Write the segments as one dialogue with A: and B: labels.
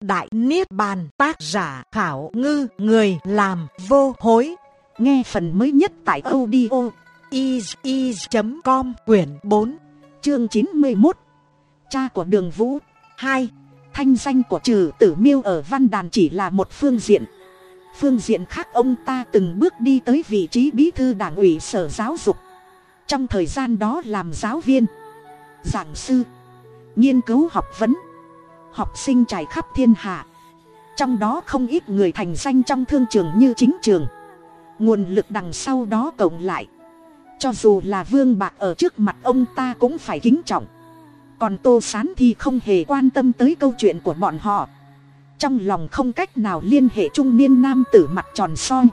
A: Đại Niết Bàn tác giả khảo ngư người làm vô hối. Nghe phần mới nhất tại audio is.com quyển 4 chương 91. Cha của đường vũ 2. Thanh danh của trừ tử miêu ở văn đàn chỉ là một phương diện. Phương diện khác ông ta từng bước đi tới vị trí bí thư đảng ủy sở giáo dục. Trong thời gian đó làm giáo viên, giảng sư, nghiên cứu học vấn học sinh trải khắp thiên hạ. Trong đó không ít người thành danh trong thương trường như chính trường. Nguồn lực đằng sau đó cộng lại. Cho dù là vương bạc ở trước mặt ông ta cũng phải kính trọng. Còn tô sán thì không hề quan tâm tới câu chuyện của bọn họ. Trong lòng không cách nào liên hệ trung niên nam tử mặt tròn soi.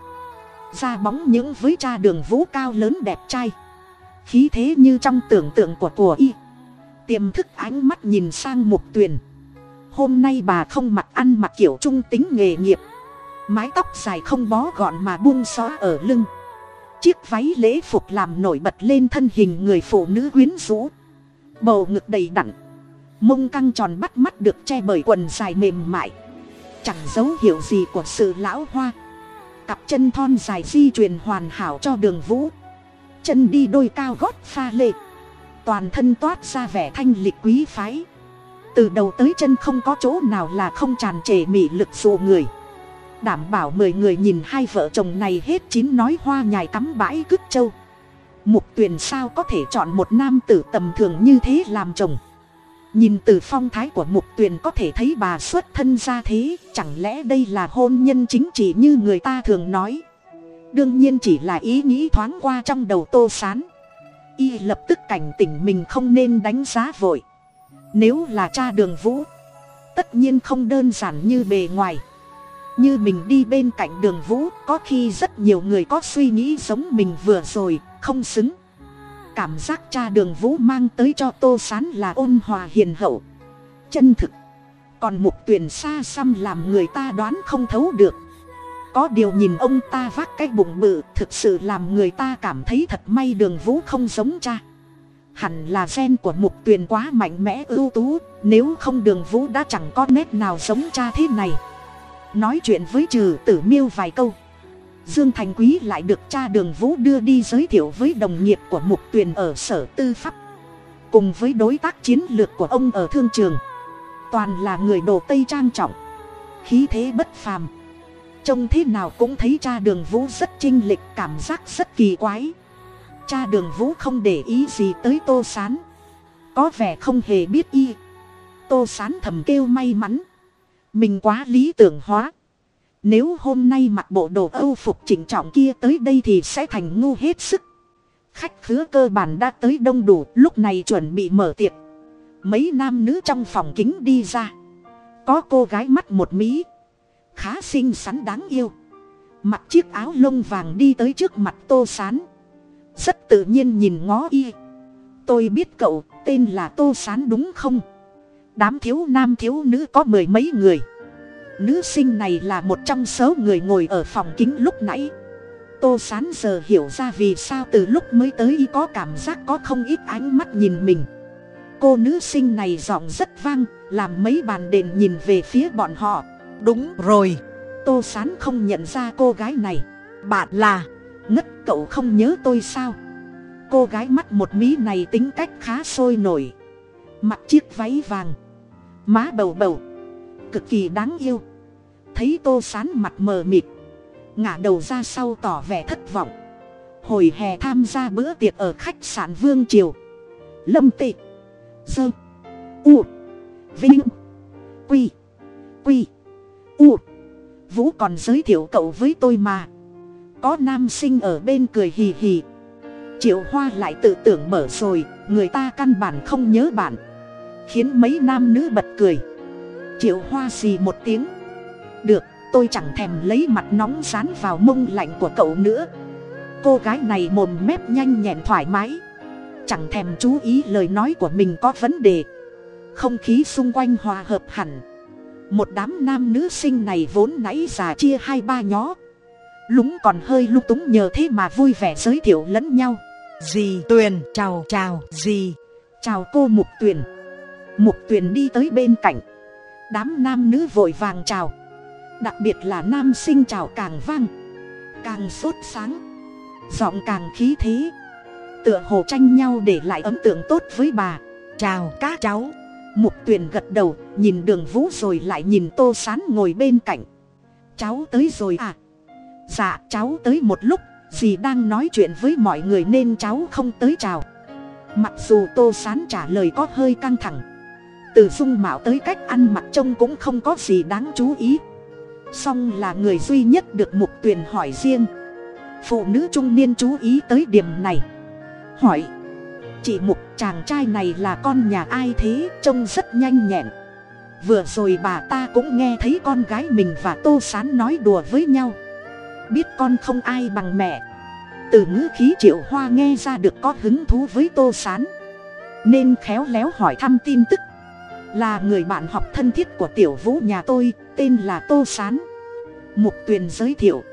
A: Ra bóng những với cha đường vũ cao lớn đẹp trai. Khí thế như trong tưởng tượng của của y. Tiềm thức ánh mắt nhìn sang mục tuyền hôm nay bà không mặc ăn mặc kiểu trung tính nghề nghiệp. Mái tóc dài không bó gọn mà buông xóa ở lưng. Chiếc váy lễ phục làm nổi bật lên thân hình người phụ nữ quyến rũ. Bầu ngực đầy đặn. Mông căng tròn bắt mắt được che bởi quần dài mềm mại. Chẳng dấu hiệu gì của sự lão hoa. Cặp chân thon dài di truyền hoàn hảo cho đường vũ. Chân đi đôi cao gót pha lê. Toàn thân toát ra vẻ thanh lịch quý phái từ đầu tới chân không có chỗ nào là không tràn trề mị lực dụ người. Đảm bảo mười người nhìn hai vợ chồng này hết chín nói hoa nhài cắm bãi cứt trâu. Mục tuyền sao có thể chọn một nam tử tầm thường như thế làm chồng? Nhìn từ phong thái của mục tuyền có thể thấy bà xuất thân ra thế, chẳng lẽ đây là hôn nhân chính trị như người ta thường nói? Đương nhiên chỉ là ý nghĩ thoáng qua trong đầu tô sán. Y lập tức cảnh tỉnh mình không nên đánh giá vội nếu là cha đường vũ, tất nhiên không đơn giản như bề ngoài. Như mình đi bên cạnh đường vũ, có khi rất nhiều người có suy nghĩ giống mình vừa rồi, không xứng. Cảm giác cha đường vũ mang tới cho tô sán là ôn hòa hiền hậu. Chân thực. Còn mục tuyển xa xăm làm người ta đoán không thấu được. Có điều nhìn ông ta vác cái bụng bự, thực sự làm người ta cảm thấy thật may đường vũ không giống cha hẳn là gen của mục tuyền quá mạnh mẽ ưu tú, nếu không đường vũ đã chẳng có nét nào giống cha thế này. Nói chuyện với trừ tử miêu vài câu. Dương thành quý lại được cha đường vũ đưa đi giới thiệu với đồng nghiệp của mục tuyền ở sở tư pháp. Cùng với đối tác chiến lược của ông ở thương trường. Toàn là người đồ tây trang trọng. Khí thế bất phàm. Trông thế nào cũng thấy cha đường vũ rất chinh lịch, cảm giác rất kỳ quái cha đường vũ không để ý gì tới tô s á n có vẻ không hề biết y. Tô s á n thầm kêu may mắn. Mình quá lý tưởng hóa. Nếu hôm nay mặc bộ đồ âu phục chỉnh trọng kia tới đây thì sẽ thành ngu hết sức. Khách khứa cơ bản đã tới đông đủ, lúc này chuẩn bị mở tiệc. Mấy nam nữ trong phòng kính đi ra. Có cô gái mắt một mí khá xinh xắn đáng yêu. Mặc chiếc áo lông vàng đi tới trước mặt tô sán rất tự nhiên nhìn ngó y. Tôi biết cậu tên là tô sán đúng không? Đám thiếu nam thiếu nữ có mười mấy người. Nữ sinh này là một trong số người ngồi ở phòng kính lúc nãy. Tô sán giờ hiểu ra vì sao từ lúc mới tới y có cảm giác có không ít ánh mắt nhìn mình. Cô nữ sinh này giọng rất vang, làm mấy bàn đền nhìn về phía bọn họ. Đúng rồi. Tô sán không nhận ra cô gái này. Bạn là ngất cậu không nhớ tôi sao? Cô gái mắt một mí này tính cách khá sôi nổi. Mặc chiếc váy vàng. Má bầu bầu. Cực kỳ đáng yêu. Thấy tô sán mặt mờ mịt. Ngả đầu ra sau tỏ vẻ thất vọng. Hồi hè tham gia bữa tiệc ở khách sạn vương triều. Lâm tị. Dơ. U. Vinh. Quy. Quy. U. Vũ còn giới thiệu cậu với tôi mà có nam sinh ở bên cười hì hì. Triệu hoa lại tự tưởng mở rồi, người ta căn bản không nhớ bạn, khiến mấy nam nữ bật cười. Triệu hoa xì một tiếng. Được, tôi chẳng thèm lấy mặt nóng dán vào mông lạnh của cậu nữa. Cô gái này mồm mép nhanh nhẹn thoải mái. Chẳng thèm chú ý lời nói của mình có vấn đề. Không khí xung quanh hòa hợp hẳn. Một đám nam nữ sinh này vốn nãy già chia hai ba nhó lúng còn hơi lung túng nhờ thế mà vui vẻ giới thiệu lẫn nhau. Dì tuyền chào chào dì. Chào cô mục tuyền. Mục tuyền đi tới bên cạnh. Đám nam nữ vội vàng chào. Đặc biệt là nam sinh chào càng vang. Càng sốt sáng. Giọng càng khí thế. Tựa hồ tranh nhau để lại ấn tượng tốt với bà. Chào các cháu. Mục tuyền gật đầu nhìn đường vũ rồi lại nhìn tô sán ngồi bên cạnh. Cháu tới rồi à dạ cháu tới một lúc, dì đang nói chuyện với mọi người nên cháu không tới chào. Mặc dù tô sán trả lời có hơi căng thẳng. Từ dung mạo tới cách ăn mặc trông cũng không có gì đáng chú ý. Song là người duy nhất được mục tuyền hỏi riêng. Phụ nữ trung niên chú ý tới điểm này. Hỏi, chị mục, chàng trai này là con nhà ai thế? Trông rất nhanh nhẹn. Vừa rồi bà ta cũng nghe thấy con gái mình và tô sán nói đùa với nhau biết con không ai bằng mẹ. Từ ngữ khí triệu hoa nghe ra được có hứng thú với tô sán. Nên khéo léo hỏi thăm tin tức. Là người bạn học thân thiết của tiểu vũ nhà tôi, tên là tô sán. Mục tuyền giới thiệu.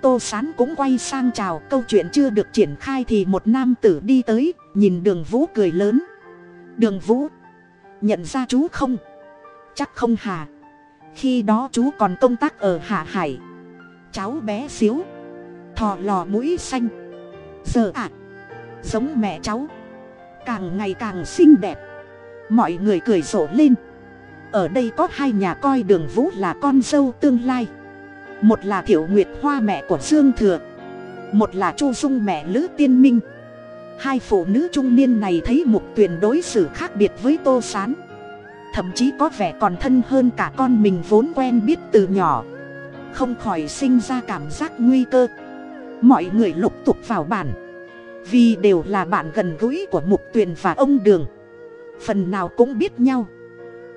A: Tô sán cũng quay sang chào, câu chuyện chưa được triển khai thì một nam tử đi tới, nhìn đường vũ cười lớn. Đường vũ, nhận ra chú không? Chắc không hà khi đó chú còn công tác ở hạ hải cháu bé xíu. Thò lò mũi xanh. Giờ ạ. À, giống mẹ cháu. Càng ngày càng xinh đẹp. Mọi người cười rộ lên. Ở đây có hai nhà coi đường vũ là con dâu tương lai. Một là thiểu nguyệt hoa mẹ của dương thừa. Một là chu dung mẹ lữ tiên minh. Hai phụ nữ trung niên này thấy mục tuyền đối xử khác biệt với tô s á n thậm chí có vẻ còn thân hơn cả con mình vốn quen biết từ nhỏ không khỏi sinh ra cảm giác nguy cơ. Mọi người lục tục vào bản. Vì đều là bạn gần gũi của mục tuyền và ông đường. Phần nào cũng biết nhau.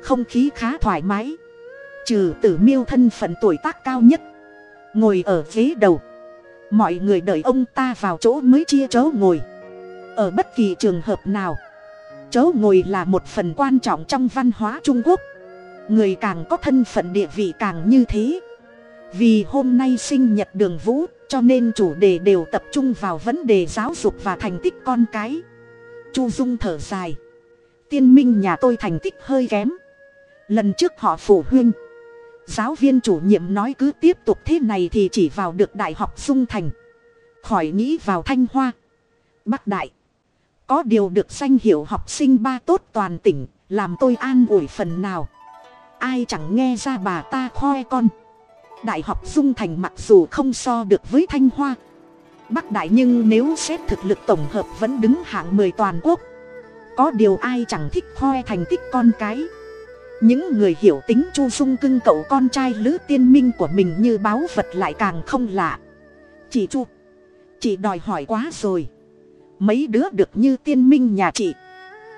A: Không khí khá thoải mái. Trừ tử miêu thân phận tuổi tác cao nhất. Ngồi ở ghế đầu. Mọi người đợi ông ta vào chỗ mới chia chỗ ngồi. Ở bất kỳ trường hợp nào chỗ ngồi là một phần quan trọng trong văn hóa trung quốc. Người càng có thân phận địa vị càng như thế vì hôm nay sinh nhật đường vũ, cho nên chủ đề đều tập trung vào vấn đề giáo dục và thành tích con cái. Chu dung thở dài. Tiên minh nhà tôi thành tích hơi kém. Lần trước họ phụ huynh. Giáo viên chủ nhiệm nói cứ tiếp tục thế này thì chỉ vào được đại học dung thành. Khỏi nghĩ vào thanh hoa. Bắc đại. Có điều được danh hiệu học sinh ba tốt toàn tỉnh, làm tôi an ủi phần nào. Ai chẳng nghe ra bà ta khoe con đại học dung thành mặc dù không so được với thanh hoa. Bắc đại nhưng nếu xét thực lực tổng hợp vẫn đứng hạng mười toàn quốc. Có điều ai chẳng thích khoe thành tích con cái. Những người hiểu tính chu dung cưng cậu con trai lữ tiên minh của mình như báo vật lại càng không lạ. Chị chu, chị đòi hỏi quá rồi. Mấy đứa được như tiên minh nhà chị.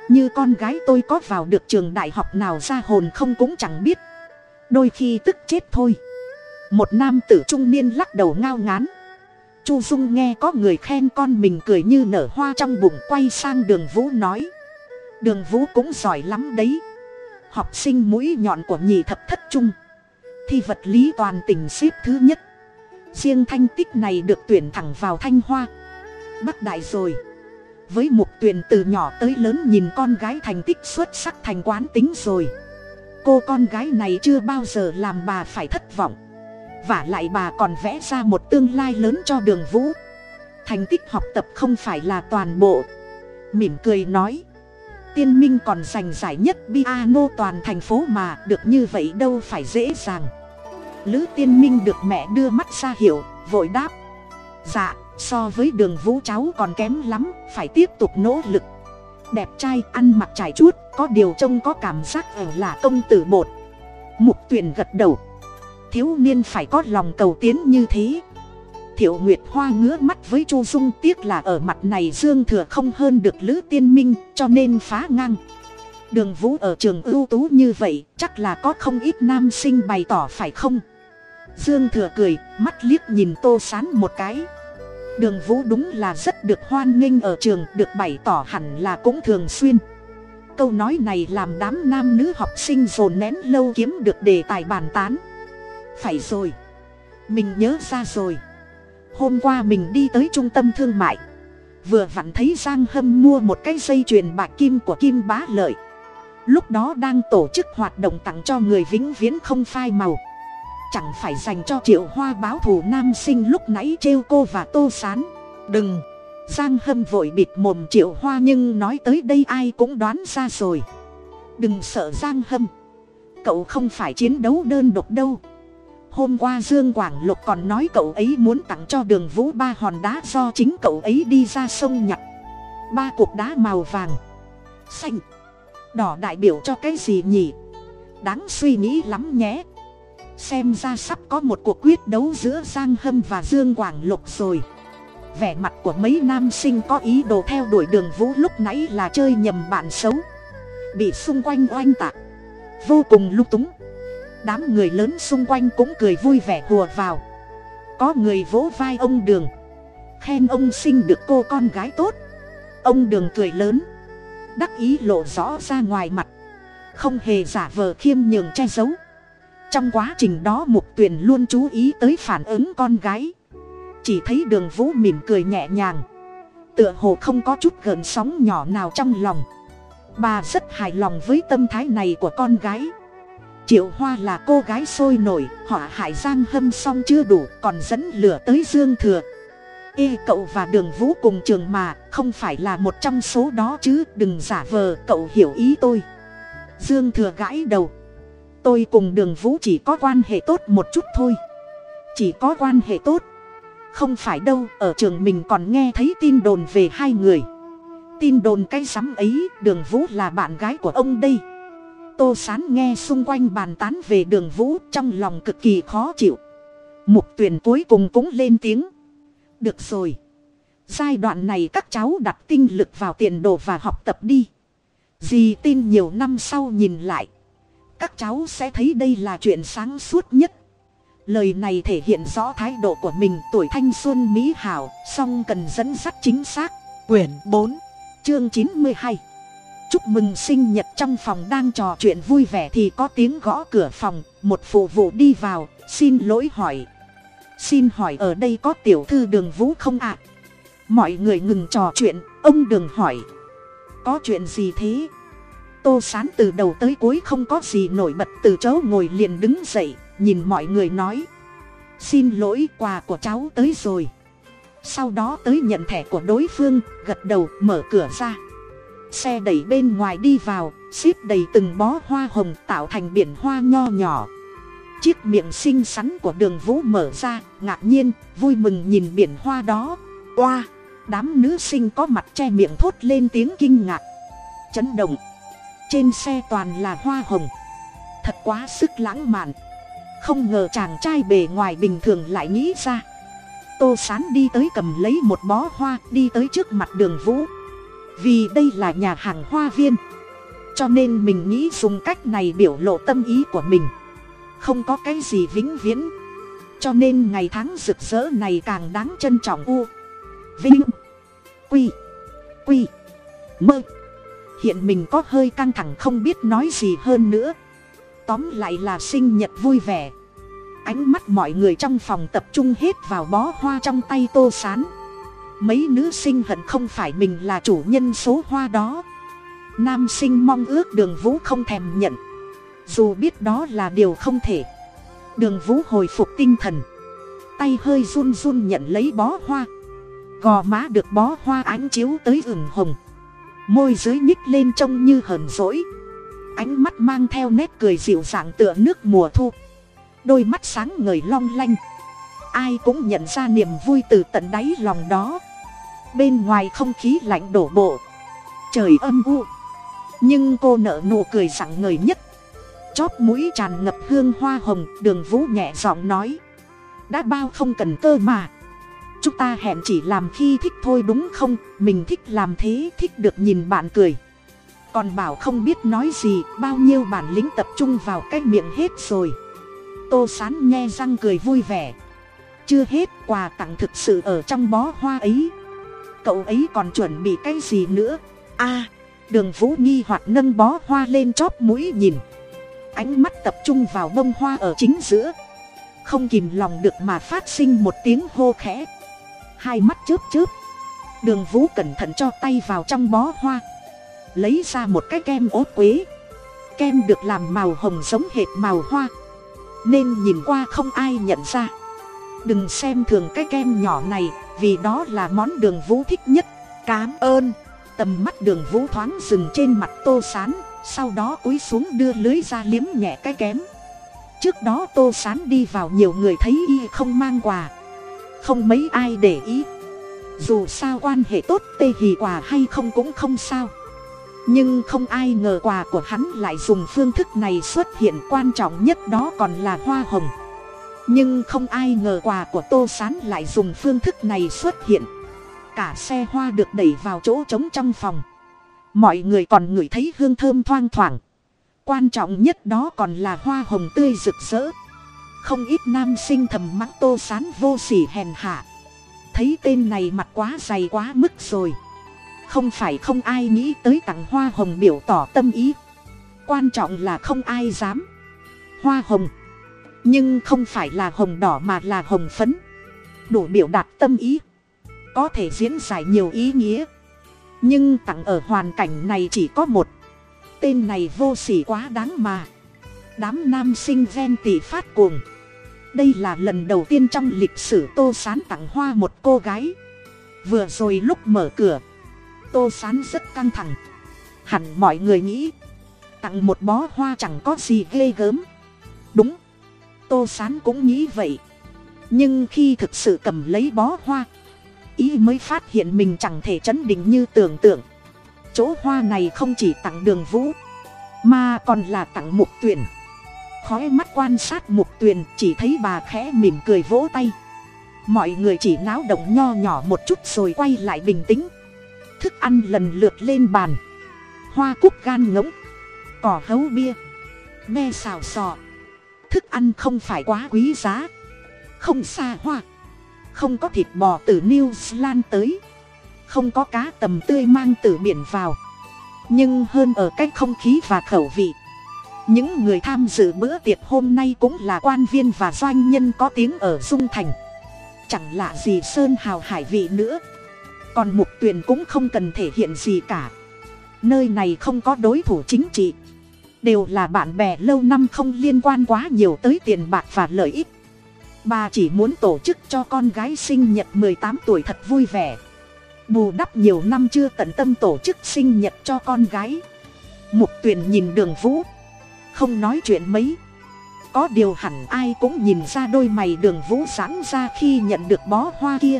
A: Như con gái tôi có vào được trường đại học nào ra hồn không cũng chẳng biết. Đôi khi tức chết thôi một nam tử trung niên lắc đầu ngao ngán. Chu dung nghe có người khen con mình cười như nở hoa trong bụng quay sang đường vũ nói. Đường vũ cũng giỏi lắm đấy. Học sinh mũi nhọn của nhì thập thất trung. Thi vật lý toàn tỉnh xếp thứ nhất. Riêng thanh tích này được tuyển thẳng vào thanh hoa. Bắc đại rồi. Với mục tuyển từ nhỏ tới lớn nhìn con gái thành tích xuất sắc thành quán tính rồi. Cô con gái này chưa bao giờ làm bà phải thất vọng và lại bà còn vẽ ra một tương lai lớn cho đường vũ. Thành tích học tập không phải là toàn bộ. Mỉm cười nói. Tiên minh còn giành giải nhất piano toàn thành phố mà được như vậy đâu phải dễ dàng. Lữ tiên minh được mẹ đưa mắt ra hiểu, vội đáp. Dạ so với đường vũ cháu còn kém lắm, phải tiếp tục nỗ lực. Đẹp trai, ăn mặc trải chuốt, có điều trông có cảm giác ở là công tử bột mục tuyền gật đầu thiếu niên phải có lòng cầu tiến như thế. Thiệu nguyệt hoa ngứa mắt với chu dung, tiếc là ở mặt này dương thừa không hơn được lữ tiên minh, cho nên phá ngang. Đường vũ ở trường ưu tú như vậy, chắc là có không ít nam sinh bày tỏ phải không? Dương thừa cười, mắt liếc nhìn tô sán một cái. Đường vũ đúng là rất được hoan nghênh ở trường, được bày tỏ hẳn là cũng thường xuyên. Câu nói này làm đám nam nữ học sinh dồn nén lâu kiếm được đề tài bàn tán phải rồi. Mình nhớ ra rồi. Hôm qua mình đi tới trung tâm thương mại. Vừa vặn thấy giang hâm mua một cái dây chuyền bạc kim của kim bá lợi. Lúc đó đang tổ chức hoạt động tặng cho người vĩnh viễn không phai màu. Chẳng phải dành cho triệu hoa báo thù nam sinh lúc nãy trêu cô và tô sán. Đừng. Giang hâm vội bịt mồm triệu hoa nhưng nói tới đây ai cũng đoán ra rồi. Đừng sợ giang hâm. Cậu không phải chiến đấu đơn độc đâu hôm qua dương quảng lục còn nói cậu ấy muốn tặng cho đường vũ ba hòn đá do chính cậu ấy đi ra sông nhặt ba cục đá màu vàng, xanh, đỏ đại biểu cho cái gì nhỉ? Đáng suy nghĩ lắm nhé. Xem ra sắp có một cuộc quyết đấu giữa giang hâm và dương quảng lục rồi. Vẻ mặt của mấy nam sinh có ý đồ theo đuổi đường vũ lúc nãy là chơi nhầm bạn xấu. Bị xung quanh oanh tạc. Vô cùng lung túng đám người lớn xung quanh cũng cười vui vẻ hùa vào. Có người vỗ vai ông đường. Khen ông sinh được cô con gái tốt. Ông đường cười lớn. Đắc ý lộ rõ ra ngoài mặt. Không hề giả vờ khiêm nhường che giấu. Trong quá trình đó mục tuyền luôn chú ý tới phản ứng con gái. Chỉ thấy đường vũ mỉm cười nhẹ nhàng. Tựa hồ không có chút gợn sóng nhỏ nào trong lòng. Bà rất hài lòng với tâm thái này của con gái triệu hoa là cô gái sôi nổi, họa hại giang hâm xong chưa đủ, còn dẫn lửa tới dương thừa. Ê, cậu và đường vũ cùng trường mà, không phải là một trong số đó chứ, đừng giả vờ, cậu hiểu ý tôi. Dương thừa gãi đầu. Tôi cùng đường vũ chỉ có quan hệ tốt một chút thôi. Chỉ có quan hệ tốt. Không phải đâu, ở trường mình còn nghe thấy tin đồn về hai người. Tin đồn cái sắm ấy, đường vũ là bạn gái của ông đây tô sán nghe xung quanh bàn tán về đường vũ, trong lòng cực kỳ khó chịu. Mục Tuyền cuối cùng cũng lên tiếng. Được rồi. Giai đoạn này các cháu đặt tinh lực vào tiền đồ và học tập đi. Dì tin nhiều năm sau nhìn lại. Các cháu sẽ thấy đây là chuyện sáng suốt nhất. Lời này thể hiện rõ thái độ của mình, tuổi thanh xuân mỹ hảo, song cần dẫn dắt chính xác. Quyển bốn, chương chín mươi hai chúc mừng sinh nhật trong phòng đang trò chuyện vui vẻ thì có tiếng gõ cửa phòng, một phụ vụ đi vào, xin lỗi hỏi. Xin hỏi ở đây có tiểu thư đường vũ không ạ? Mọi người ngừng trò chuyện, ông đường hỏi. Có chuyện gì thế? Tô sán từ đầu tới cuối không có gì nổi bật, từ chỗ ngồi liền đứng dậy, nhìn mọi người nói. Xin lỗi, quà của cháu tới rồi. Sau đó tới nhận thẻ của đối phương, gật đầu, mở cửa ra xe đẩy bên ngoài đi vào xếp đầy từng bó hoa hồng tạo thành biển hoa nho nhỏ. Chiếc miệng xinh xắn của đường vũ mở ra, ngạc nhiên, vui mừng nhìn biển hoa đó. Oa! Đám nữ sinh có mặt che miệng thốt lên tiếng kinh ngạc. Chấn động! Trên xe toàn là hoa hồng. Thật quá sức lãng mạn. Không ngờ chàng trai bề ngoài bình thường lại nghĩ ra. Tô sán đi tới cầm lấy một bó hoa, đi tới trước mặt đường vũ vì đây là nhà hàng hoa viên. Cho nên mình nghĩ dùng cách này biểu lộ tâm ý của mình. Không có cái gì vĩnh viễn. Cho nên ngày tháng rực rỡ này càng đáng trân trọng u, vinh, quy quy, mơ. Hiện mình có hơi căng thẳng không biết nói gì hơn nữa. Tóm lại là sinh nhật vui vẻ. Ánh mắt mọi người trong phòng tập trung hết vào bó hoa trong tay tô sán mấy nữ sinh hận không phải mình là chủ nhân số hoa đó. Nam sinh mong ước đường vũ không thèm nhận. Dù biết đó là điều không thể. Đường vũ hồi phục tinh thần. Tay hơi run run nhận lấy bó hoa. Gò má được bó hoa ánh chiếu tới ửng hồng. Môi dưới nhích lên trông như hờn dỗi. Ánh mắt mang theo nét cười dịu dàng tựa nước mùa thu. Đôi mắt sáng ngời long lanh. Ai cũng nhận ra niềm vui từ tận đáy lòng đó bên ngoài không khí lạnh đổ bộ. Trời âm u. Nhưng cô nở nụ cười sẵn ngời nhất. Chóp mũi tràn ngập hương hoa hồng, đường vũ nhẹ giọng nói. Đã bao không cần cơ mà. Chúng ta hẹn chỉ làm khi thích thôi đúng không? Mình thích làm thế, thích được nhìn bạn cười. Còn bảo không biết nói gì, bao nhiêu bản lĩnh tập trung vào cái miệng hết rồi. Tô sán nghe răng cười vui vẻ. Chưa hết, quà tặng thực sự ở trong bó hoa ấy cậu ấy còn chuẩn bị cái gì nữa? A, đường vũ nghi hoặc nâng bó hoa lên chóp mũi nhìn. Ánh mắt tập trung vào bông hoa ở chính giữa. Không kìm lòng được mà phát sinh một tiếng hô khẽ. Hai mắt chớp chớp. Đường vũ cẩn thận cho tay vào trong bó hoa. Lấy ra một cái kem ốt quế. Kem được làm màu hồng giống hệt màu hoa. Nên nhìn qua không ai nhận ra đừng xem thường cái kem nhỏ này, vì đó là món đường vũ thích nhất. Cám ơn. Tầm mắt đường vũ thoáng dừng trên mặt tô sán, sau đó cúi xuống đưa lưới ra liếm nhẹ cái kém. Trước đó tô sán đi vào nhiều người thấy y không mang quà. Không mấy ai để ý. Dù sao quan hệ tốt tê hì quà hay không cũng không sao. Nhưng không ai ngờ quà của hắn lại dùng phương thức này xuất hiện quan trọng nhất đó còn là hoa hồng nhưng không ai ngờ quà của tô s á n lại dùng phương thức này xuất hiện. Cả xe hoa được đẩy vào chỗ trống trong phòng. Mọi người còn ngửi thấy hương thơm thoang thoảng. Quan trọng nhất đó còn là hoa hồng tươi rực rỡ. Không ít nam sinh thầm mắng tô s á n vô s ỉ hèn hạ. Thấy tên này mặt quá dày quá mức rồi. Không phải không ai nghĩ tới tặng hoa hồng biểu tỏ tâm ý. Quan trọng là không ai dám. Hoa hồng nhưng không phải là hồng đỏ mà là hồng phấn. Đủ biểu đạt tâm ý. Có thể diễn giải nhiều ý nghĩa. Nhưng tặng ở hoàn cảnh này chỉ có một. Tên này vô s ỉ quá đáng mà. Đám nam sinh ven tỷ phát cuồng. Đây là lần đầu tiên trong lịch sử tô sán tặng hoa một cô gái. Vừa rồi lúc mở cửa, tô sán rất căng thẳng. Hẳn mọi người nghĩ, tặng một bó hoa chẳng có gì ghê gớm. Đúng tô s á n cũng nghĩ vậy. Nhưng khi thực sự cầm lấy bó hoa, ý mới phát hiện mình chẳng thể chấn định như tưởng tượng. Chỗ hoa này không chỉ tặng đường vũ, mà còn là tặng mục tuyền khói mắt quan sát mục tuyền chỉ thấy bà khẽ mỉm cười vỗ tay. Mọi người chỉ náo động nho nhỏ một chút rồi quay lại bình tĩnh. Thức ăn lần lượt lên bàn. Hoa cúc gan ngỗng. Cỏ hấu bia. Me xào sò thức ăn không phải quá quý giá. Không xa hoa. Không có thịt bò từ new zealand tới. Không có cá tầm tươi mang từ biển vào. Nhưng hơn ở cách không khí và khẩu vị. Những người tham dự bữa tiệc hôm nay cũng là quan viên và doanh nhân có tiếng ở dung thành. Chẳng lạ gì sơn hào hải vị nữa. Còn mục tuyền cũng không cần thể hiện gì cả. Nơi này không có đối thủ chính trị đều là bạn bè lâu năm không liên quan quá nhiều tới tiền bạc và lợi ích. Bà chỉ muốn tổ chức cho con gái sinh nhật mười tám tuổi thật vui vẻ. Bù đắp nhiều năm chưa tận tâm tổ chức sinh nhật cho con gái. Mục tuyền nhìn đường vũ. Không nói chuyện mấy. Có điều hẳn ai cũng nhìn ra đôi mày đường vũ sáng ra khi nhận được bó hoa kia.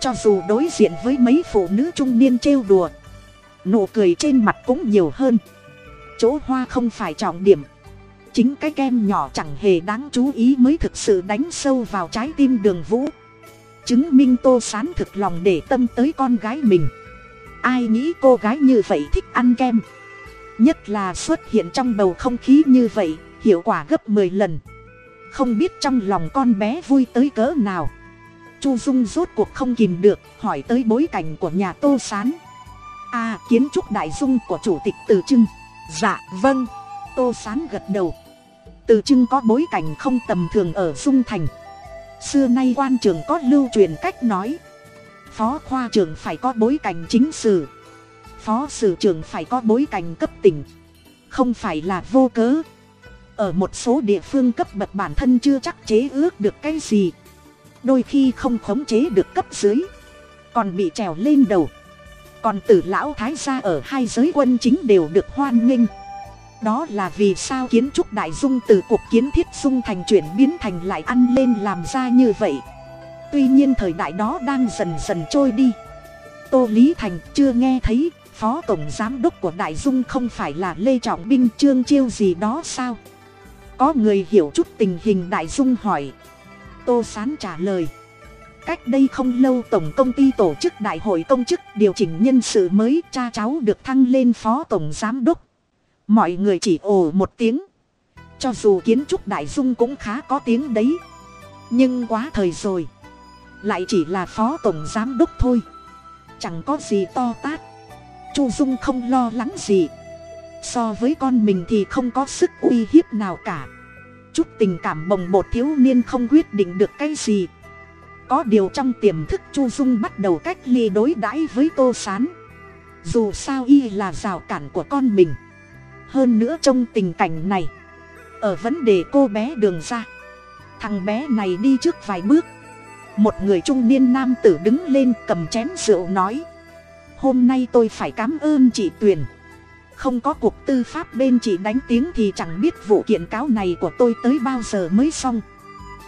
A: Cho dù đối diện với mấy phụ nữ trung niên trêu đùa, nụ cười trên mặt cũng nhiều hơn chỗ hoa không phải trọng điểm. Chính cái kem nhỏ chẳng hề đáng chú ý mới thực sự đánh sâu vào trái tim đường vũ. Chứng minh tô sán thực lòng để tâm tới con gái mình. Ai nghĩ cô gái như vậy thích ăn kem? Nhất là xuất hiện trong bầu không khí như vậy, hiệu quả gấp mười lần. Không biết trong lòng con bé vui tới cỡ nào. Chu dung rốt cuộc không kìm được, hỏi tới bối cảnh của nhà tô sán. A kiến trúc đại dung của chủ tịch từ trưng dạ vâng. Tô sán gật đầu. Từ trưng có bối cảnh không tầm thường ở dung thành. Xưa nay quan trường có lưu truyền cách nói. Phó khoa trường phải có bối cảnh chính sử phó sử trường phải có bối cảnh cấp tỉnh. Không phải là vô cớ. Ở một số địa phương cấp bậc bản thân chưa chắc chế ước được cái gì. Đôi khi không khống chế được cấp dưới. Còn bị trèo lên đầu còn tử lão thái gia ở hai giới quân chính đều được hoan nghênh. Đó là vì sao kiến trúc đại dung từ cuộc kiến thiết dung thành chuyển biến thành lại ăn lên làm ra như vậy. Tuy nhiên thời đại đó đang dần dần trôi đi. Tô lý thành chưa nghe thấy, phó tổng giám đốc của đại dung không phải là lê trọng binh trương chiêu gì đó sao? Có người hiểu chút tình hình đại dung hỏi. Tô sán trả lời cách đây không lâu tổng công ty tổ chức đại hội công chức điều chỉnh nhân sự mới, cha cháu được thăng lên phó tổng giám đốc. Mọi người chỉ ồ một tiếng. Cho dù kiến trúc đại dung cũng khá có tiếng đấy. Nhưng quá thời rồi. Lại chỉ là phó tổng giám đốc thôi. Chẳng có gì to tát. Chu dung không lo lắng gì. So với con mình thì không có sức uy hiếp nào cả. Chút tình cảm bồng bột thiếu niên không quyết định được cái gì có điều trong tiềm thức chu dung bắt đầu cách ly đối đãi với tô s á n dù sao y là rào cản của con mình. Hơn nữa trong tình cảnh này, ở vấn đề cô bé đường ra, thằng bé này đi trước vài bước. Một người trung niên nam tử đứng lên cầm chén rượu nói, hôm nay tôi phải cảm ơn chị tuyền. Không có cuộc tư pháp bên chị đánh tiếng thì chẳng biết vụ kiện cáo này của tôi tới bao giờ mới xong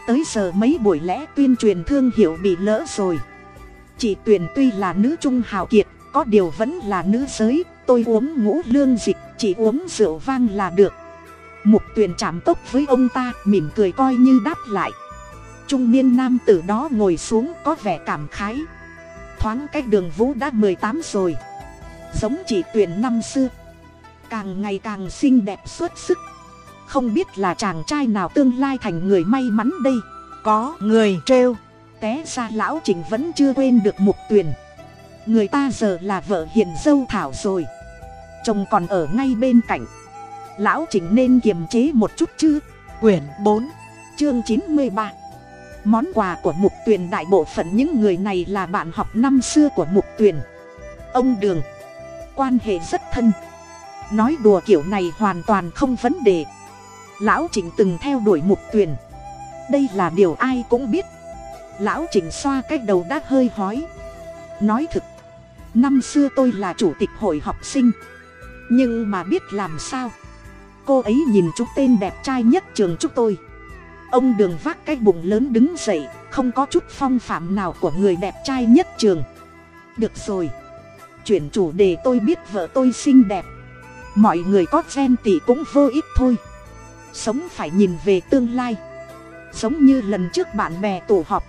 A: tới giờ mấy buổi lẽ tuyên truyền thương hiệu bị lỡ rồi. Chị tuyền tuy là nữ trung hào kiệt, có điều vẫn là nữ giới, tôi uống ngũ lương dịch chỉ uống rượu vang là được. Mục tuyền chạm tốc với ông ta, mỉm cười coi như đáp lại. Trung niên nam tử đó ngồi xuống có vẻ cảm khái. Thoáng cách đường vũ đã mười tám rồi. Giống chị tuyền năm xưa. Càng ngày càng xinh đẹp xuất sức không biết là chàng trai nào tương lai thành người may mắn đây. Có người trêu. Té ra lão trình vẫn chưa quên được mục tuyền. Người ta giờ là vợ hiền dâu thảo rồi. Chồng còn ở ngay bên cạnh. Lão trình nên kiềm chế một chút chứ. Quyển bốn, chương chín mươi ba. Món quà của mục tuyền đại bộ phận những người này là bạn học năm xưa của mục tuyền. Ông đường. Quan hệ rất thân. Nói đùa kiểu này hoàn toàn không vấn đề lão trịnh từng theo đuổi mục tuyền đây là điều ai cũng biết. Lão trịnh xoa cái đầu đã hơi hói. Nói thực, năm xưa tôi là chủ tịch hội học sinh. Nhưng mà biết làm sao? Cô ấy nhìn chú tên đẹp trai nhất trường chúng tôi. Ông đường vác cái bụng lớn đứng dậy, không có chút phong phạm nào của người đẹp trai nhất trường. Được rồi. Chuyển chủ đề tôi biết vợ tôi xinh đẹp. Mọi người có ghen tị cũng vô ích thôi sống phải nhìn về tương lai. Giống như lần trước bạn bè tổ họp.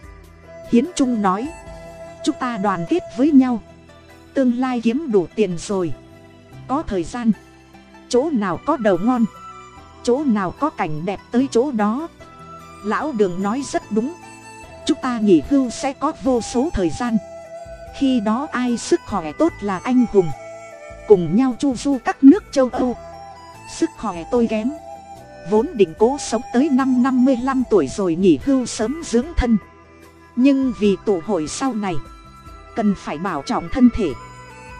A: Hiến trung nói, chúng ta đoàn kết với nhau. Tương lai kiếm đủ tiền rồi. Có thời gian. Chỗ nào có đầu ngon. Chỗ nào có cảnh đẹp tới chỗ đó. Lão đường nói rất đúng. Chúng ta nghỉ hưu sẽ có vô số thời gian. Khi đó ai sức khỏe tốt là anh hùng. Cùng nhau chu du các nước châu âu. Sức khỏe tôi kém vốn định cố sống tới năm năm mươi lăm tuổi rồi nghỉ hưu sớm dưỡng thân. Nhưng vì tụ hội sau này, cần phải bảo trọng thân thể.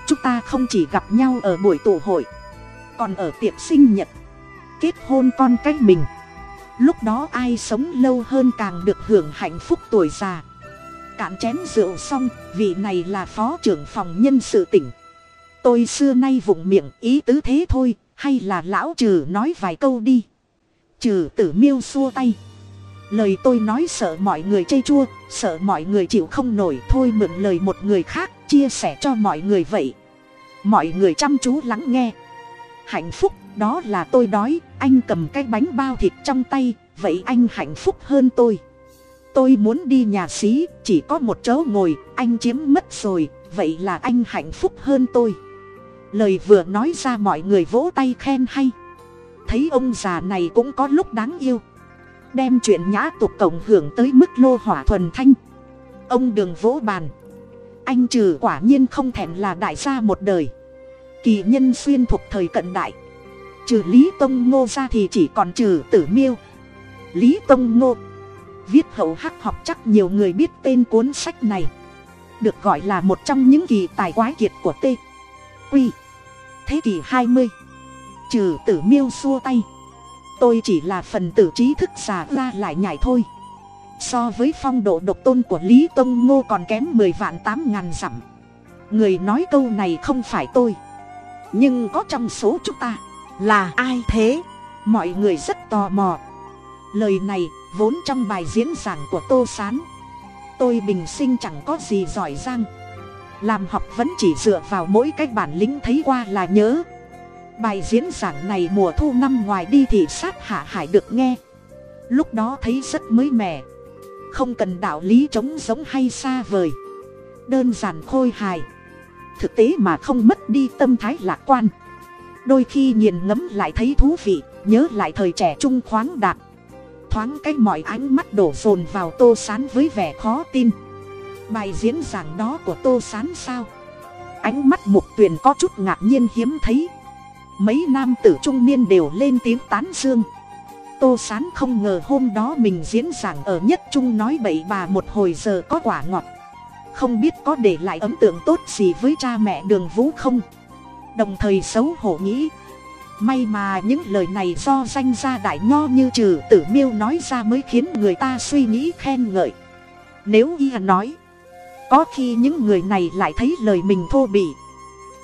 A: Chúng ta không chỉ gặp nhau ở buổi tụ hội, còn ở tiệc sinh nhật, kết hôn con cái mình. Lúc đó ai sống lâu hơn càng được hưởng hạnh phúc tuổi già. Cạn chén rượu xong, vị này là phó trưởng phòng nhân sự tỉnh. Tôi xưa nay vụng miệng ý tứ thế thôi, hay là lão trừ nói vài câu đi trừ tử miêu xua tay. Lời tôi nói sợ mọi người chê chua, sợ mọi người chịu không nổi, thôi mượn lời một người khác, chia sẻ cho mọi người vậy. Mọi người chăm chú lắng nghe. Hạnh phúc, đó là tôi đói, anh cầm cái bánh bao thịt trong tay, vậy anh hạnh phúc hơn tôi. Tôi muốn đi nhà xí, chỉ có một chỗ ngồi, anh chiếm mất rồi, vậy là anh hạnh phúc hơn tôi. Lời vừa nói ra mọi người vỗ tay khen hay thấy ông già này cũng có lúc đáng yêu. Đem chuyện nhã tục cộng hưởng tới mức lô hỏa thuần thanh. Ông đường vỗ bàn. Anh trừ quả nhiên không thèm là đại gia một đời. Kỳ nhân xuyên thuộc thời cận đại. Trừ lý tông ngô ra thì chỉ còn trừ tử miêu. Lý tông ngô. Viết hậu hắc học chắc nhiều người biết tên cuốn sách này. Được gọi là một trong những kỳ tài quái kiệt của t. Quy. Thế kỷ hai mươi trừ tử miêu xua tay. Tôi chỉ là phần tử trí thức già ra lại nhảy thôi. So với phong độ độc tôn của lý tông ngô còn kém mười vạn tám ngàn dặm. Người nói câu này không phải tôi. Nhưng có trong số chúng ta là ai thế? Mọi người rất tò mò. Lời này vốn trong bài diễn giảng của tô s á n tôi bình sinh chẳng có gì giỏi giang. Làm học vẫn chỉ dựa vào mỗi cái bản lĩnh thấy qua là nhớ bài diễn giảng này mùa thu năm ngoài đi thị sát hạ hải được nghe. Lúc đó thấy rất mới mẻ. Không cần đạo lý trống giống hay xa vời. Đơn giản khôi hài. Thực tế mà không mất đi tâm thái lạc quan. Đôi khi nhìn ngấm lại thấy thú vị, nhớ lại thời trẻ trung khoáng đạt. Thoáng cái mọi ánh mắt đổ dồn vào tô sán với vẻ khó tin. Bài diễn giảng đó của tô sán sao? Ánh mắt mục tuyền có chút ngạc nhiên hiếm thấy mấy nam tử trung niên đều lên tiếng tán dương. Tô sán không ngờ hôm đó mình diễn giảng ở nhất trung nói bậy bà một hồi giờ có quả ngọt. Không biết có để lại ấn tượng tốt gì với cha mẹ đường vũ không? Đồng thời xấu hổ nghĩ, may mà những lời này do danh gia đại nho như trừ tử miêu nói ra mới khiến người ta suy nghĩ khen ngợi. Nếu y nói, có khi những người này lại thấy lời mình thô bỉ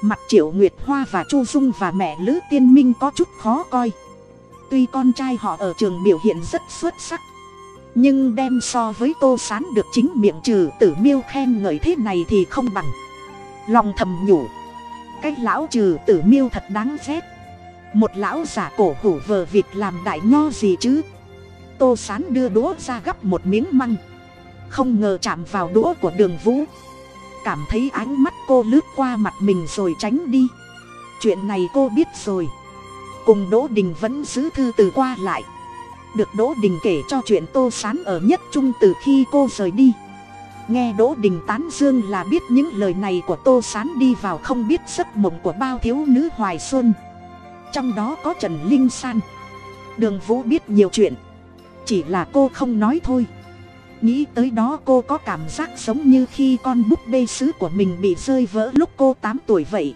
A: mặt triệu nguyệt hoa và chu dung và mẹ lữ tiên minh có chút khó coi. Tuy con trai họ ở trường biểu hiện rất xuất sắc, nhưng đem so với tô sán được chính miệng trừ tử miêu khen ngợi thế này thì không bằng. Lòng thầm nhủ, cái lão trừ tử miêu thật đáng ghét. Một lão giả cổ hủ vờ vịt làm đại nho gì chứ? Tô sán đưa đũa ra gắp một miếng măng, không ngờ chạm vào đũa của đường vũ cảm thấy ánh mắt cô lướt qua mặt mình rồi tránh đi. Chuyện này cô biết rồi. Cùng đỗ đình vẫn giữ thư từ qua lại. Được đỗ đình kể cho chuyện tô sán ở nhất trung từ khi cô rời đi. Nghe đỗ đình tán dương là biết những lời này của tô sán đi vào không biết giấc mộng của bao thiếu nữ hoài xuân. Trong đó có trần linh san. Đường vũ biết nhiều chuyện. Chỉ là cô không nói thôi nghĩ tới đó cô có cảm giác giống như khi con búp bê sứ của mình bị rơi vỡ lúc cô tám tuổi vậy.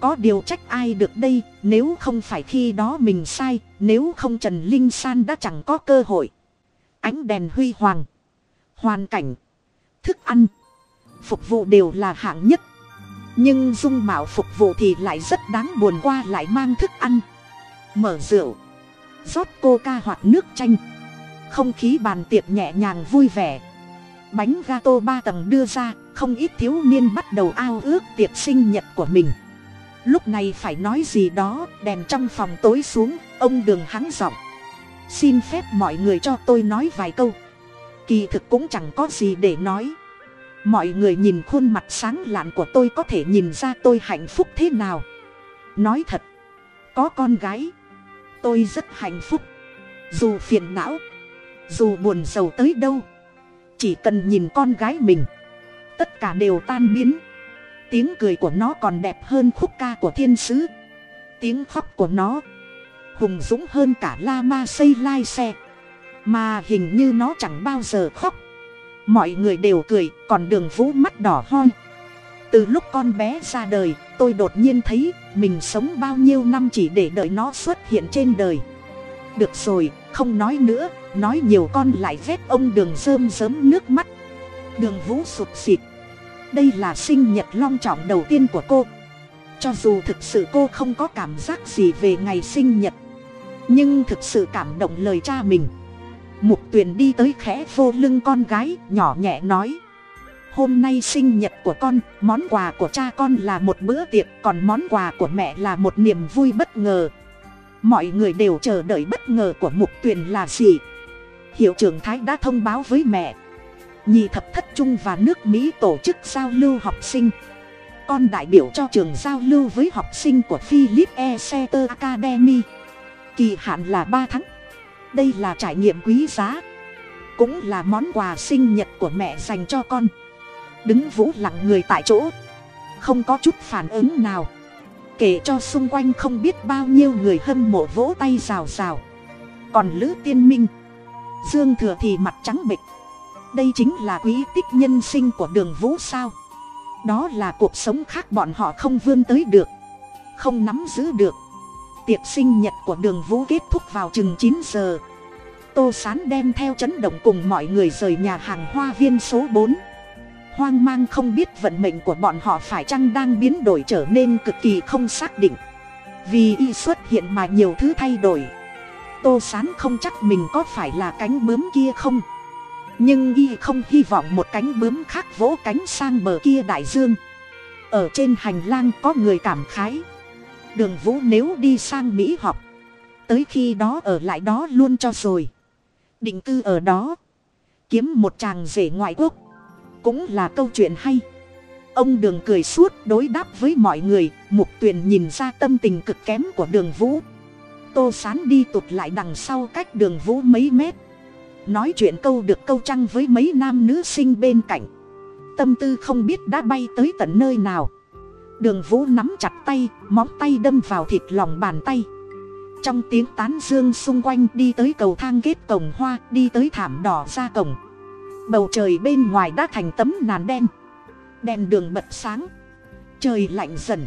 A: Có điều trách ai được đây, nếu không phải khi đó mình sai, nếu không trần linh san đã chẳng có cơ hội. Ánh đèn huy hoàng, hoàn cảnh, thức ăn, phục vụ đều là hạng nhất. Nhưng dung mạo phục vụ thì lại rất đáng buồn qua lại mang thức ăn, mở rượu, rót coca hoặc nước chanh không khí bàn tiệc nhẹ nhàng vui vẻ. Bánh ga tô ba tầng đưa ra, không ít thiếu niên bắt đầu ao ước tiệc sinh nhật của mình. Lúc này phải nói gì đó, đèn trong phòng tối xuống, ông đường hắng giọng. Xin phép mọi người cho tôi nói vài câu. Kỳ thực cũng chẳng có gì để nói. Mọi người nhìn khuôn mặt sáng lạn của tôi có thể nhìn ra tôi hạnh phúc thế nào. Nói thật, có con gái, tôi rất hạnh phúc. Dù phiền não dù buồn giàu tới đâu, chỉ cần nhìn con gái mình, tất cả đều tan biến. Tiếng cười của nó còn đẹp hơn khúc ca của thiên sứ. Tiếng khóc của nó hùng dũng hơn cả la ma xây lai xe. Mà hình như nó chẳng bao giờ khóc. Mọi người đều cười, còn đường vũ mắt đỏ hoi từ lúc con bé ra đời, tôi đột nhiên thấy mình sống bao nhiêu năm chỉ để đợi nó xuất hiện trên đời được rồi, không nói nữa, nói nhiều con lại ghét ông đường rơm rớm nước mắt. Đường vũ sụt xịt. Đây là sinh nhật long trọng đầu tiên của cô. Cho dù thực sự cô không có cảm giác gì về ngày sinh nhật, nhưng thực sự cảm động lời cha mình. Mục tuyền đi tới khẽ vô lưng con gái, nhỏ nhẹ nói, hôm nay sinh nhật của con, món quà của cha con là một bữa tiệc, còn món quà của mẹ là một niềm vui bất ngờ mọi người đều chờ đợi bất ngờ của mục tuyền là gì? Hiệu trưởng thái đã thông báo với mẹ. Nhị thập thất trung và nước mỹ tổ chức giao lưu học sinh. Con đại biểu cho trường giao lưu với học sinh của philip e. Academy. Kỳ hạn là ba tháng. Đây là trải nghiệm quý giá. Cũng là món quà sinh nhật của mẹ dành cho con. Đứng vũ lặng người tại chỗ. Không có chút phản ứng nào kể cho xung quanh không biết bao nhiêu người hâm mộ vỗ tay rào rào. Còn lữ tiên minh, dương thừa thì mặt trắng bịch đây chính là quý tích nhân sinh của đường vũ sao? Đó là cuộc sống khác bọn họ không vươn tới được, không nắm giữ được. Tiệc sinh nhật của đường vũ kết thúc vào chừng chín giờ. Tô sán đem theo chấn động cùng mọi người rời nhà hàng hoa viên số bốn hoang mang không biết vận mệnh của bọn họ phải chăng đang biến đổi trở nên cực kỳ không xác định. Vì y xuất hiện mà nhiều thứ thay đổi. Tô sán không chắc mình có phải là cánh bướm kia không. Nhưng y không hy vọng một cánh bướm khác vỗ cánh sang bờ kia đại dương. Ở trên hành lang có người cảm khái. Đường vũ nếu đi sang mỹ học, tới khi đó ở lại đó luôn cho rồi. Định cư ở đó, kiếm một chàng rể ngoại quốc cũng là câu chuyện hay. Ông đường cười suốt đối đáp với mọi người, mục tuyền nhìn ra tâm tình cực kém của đường vũ. Tô sán đi tụt lại đằng sau cách đường vũ mấy mét. Nói chuyện câu được câu trăng với mấy nam nữ sinh bên cạnh. Tâm tư không biết đã bay tới tận nơi nào. Đường vũ nắm chặt tay, móng tay đâm vào thịt lòng bàn tay. Trong tiếng tán dương xung quanh đi tới cầu thang kết cổng hoa, đi tới thảm đỏ ra cổng bầu trời bên ngoài đã thành tấm nàn đen. Đèn đường bật sáng. Trời lạnh dần.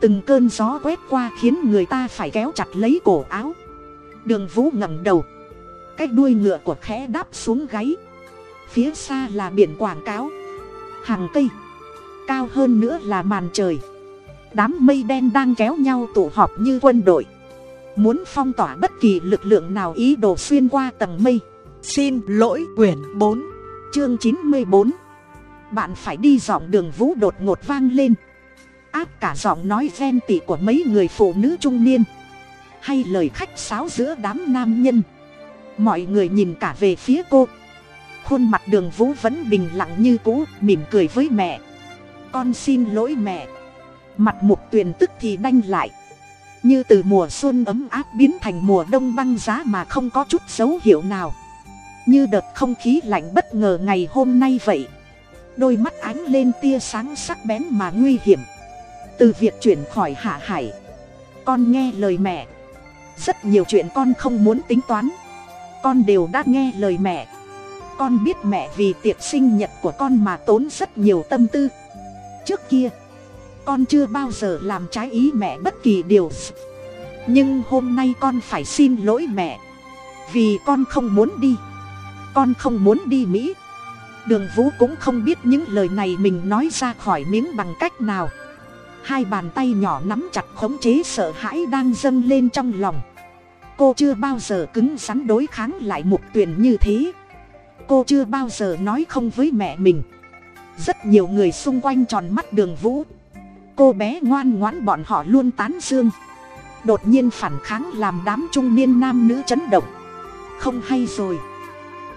A: Từng cơn gió quét qua khiến người ta phải kéo chặt lấy cổ áo. Đường vũ ngẩng đầu. Cái đuôi ngựa của khẽ đáp xuống gáy. Phía xa là biển quảng cáo. Hàng cây. Cao hơn nữa là màn trời. Đám mây đen đang kéo nhau tụ họp như quân đội. Muốn phong tỏa bất kỳ lực lượng nào ý đồ xuyên qua tầng mây.
B: Xin lỗi quyển bốn
A: chương chín mươi bốn. Bạn phải đi dọn đường vũ đột ngột vang lên. Áp cả giọng nói ghen tị của mấy người phụ nữ trung niên. Hay lời khách sáo giữa đám nam nhân. Mọi người nhìn cả về phía cô. Khuôn mặt đường vũ vẫn bình lặng như cũ, mỉm cười với mẹ. Con xin lỗi mẹ. Mặt mục tuyền tức thì đanh lại. Như từ mùa xuân ấm áp biến thành mùa đông băng giá mà không có chút dấu hiệu nào như đợt không khí lạnh bất ngờ ngày hôm nay vậy. Đôi mắt ánh lên tia sáng sắc bén mà nguy hiểm. Từ việc chuyển khỏi hạ hải, con nghe lời mẹ. Rất nhiều chuyện con không muốn tính toán. Con đều đã nghe lời mẹ. Con biết mẹ vì tiệc sinh nhật của con mà tốn rất nhiều tâm tư. Trước kia, con chưa bao giờ làm trái ý mẹ bất kỳ điều nhưng hôm nay con phải xin lỗi mẹ. Vì con không muốn đi con không muốn đi mỹ. Đường vũ cũng không biết những lời này mình nói ra khỏi miếng bằng cách nào. Hai bàn tay nhỏ nắm chặt khống chế sợ hãi đang dâng lên trong lòng. Cô chưa bao giờ cứng rắn đối kháng lại mục tuyền như thế. Cô chưa bao giờ nói không với mẹ mình. Rất nhiều người xung quanh tròn mắt đường vũ. Cô bé ngoan ngoãn bọn họ luôn tán dương. Đột nhiên phản kháng làm đám trung niên nam nữ chấn động. Không hay rồi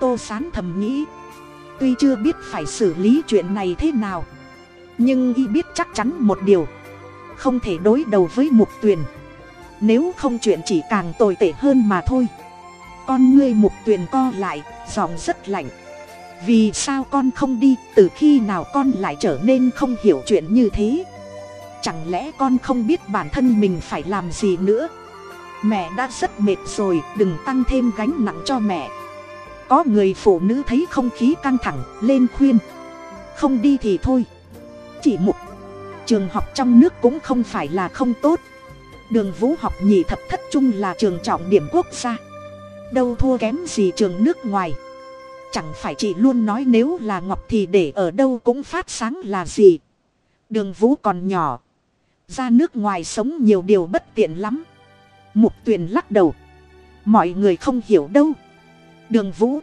A: tô sán thầm nghĩ. Tuy chưa biết phải xử lý chuyện này thế nào, nhưng y biết chắc chắn một điều. Không thể đối đầu với mục tuyền. Nếu không chuyện chỉ càng tồi tệ hơn mà thôi. Con ngươi mục tuyền co lại, giọng rất lạnh. Vì sao con không đi, từ khi nào con lại trở nên không hiểu chuyện như thế? Chẳng lẽ con không biết bản thân mình phải làm gì nữa? Mẹ đã rất mệt rồi, đừng tăng thêm gánh nặng cho mẹ có người phụ nữ thấy không khí căng thẳng, lên khuyên. Không đi thì thôi. Chỉ mục trường học trong nước cũng không phải là không tốt. Đường vũ học nhì thập thất trung là trường trọng điểm quốc gia. Đâu thua kém gì trường nước ngoài. Chẳng phải chị luôn nói nếu là ngọc thì để ở đâu cũng phát sáng là gì. Đường vũ còn nhỏ. Ra nước ngoài sống nhiều điều bất tiện lắm. Mục tuyền lắc đầu. Mọi người không hiểu đâu đường vũ.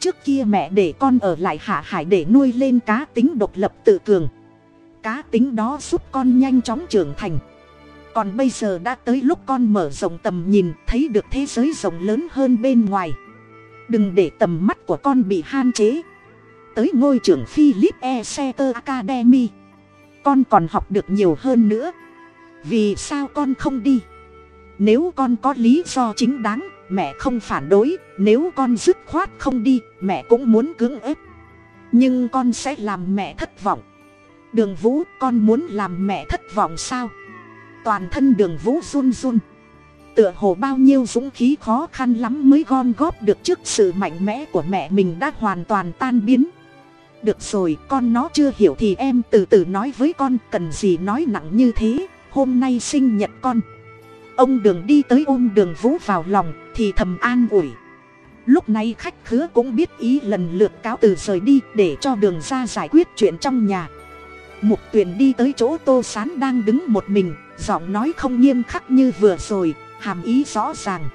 A: Trước kia mẹ để con ở lại hạ hải để nuôi lên cá tính độc lập tự cường. Cá tính đó giúp con nhanh chóng trưởng thành. Còn bây giờ đã tới lúc con mở rộng tầm nhìn, thấy được thế giới rộng lớn hơn bên ngoài. Đừng để tầm mắt của con bị han chế. Tới ngôi trường philip e. Seter academy. Con còn học được nhiều hơn nữa. Vì sao con không đi? Nếu con có lý do chính đáng mẹ không phản đối, nếu con dứt khoát không đi, mẹ cũng muốn cưỡng ép. Nhưng con sẽ làm mẹ thất vọng. Đường vũ, con muốn làm mẹ thất vọng sao? Toàn thân đường vũ run run. Tựa hồ bao nhiêu dũng khí khó khăn lắm mới gom góp được trước sự mạnh mẽ của mẹ mình đã hoàn toàn tan biến. Được rồi, con nó chưa hiểu thì em từ từ nói với con, cần gì nói nặng như thế, hôm nay sinh nhật con ông đường đi tới ôm đường vũ vào lòng, thì thầm an ủi. Lúc này khách khứa cũng biết ý lần lượt cáo từ rời đi để cho đường ra giải quyết chuyện trong nhà. Mục tuyền đi tới chỗ tô sán đang đứng một mình, giọng nói không nghiêm khắc như vừa rồi, hàm ý rõ ràng.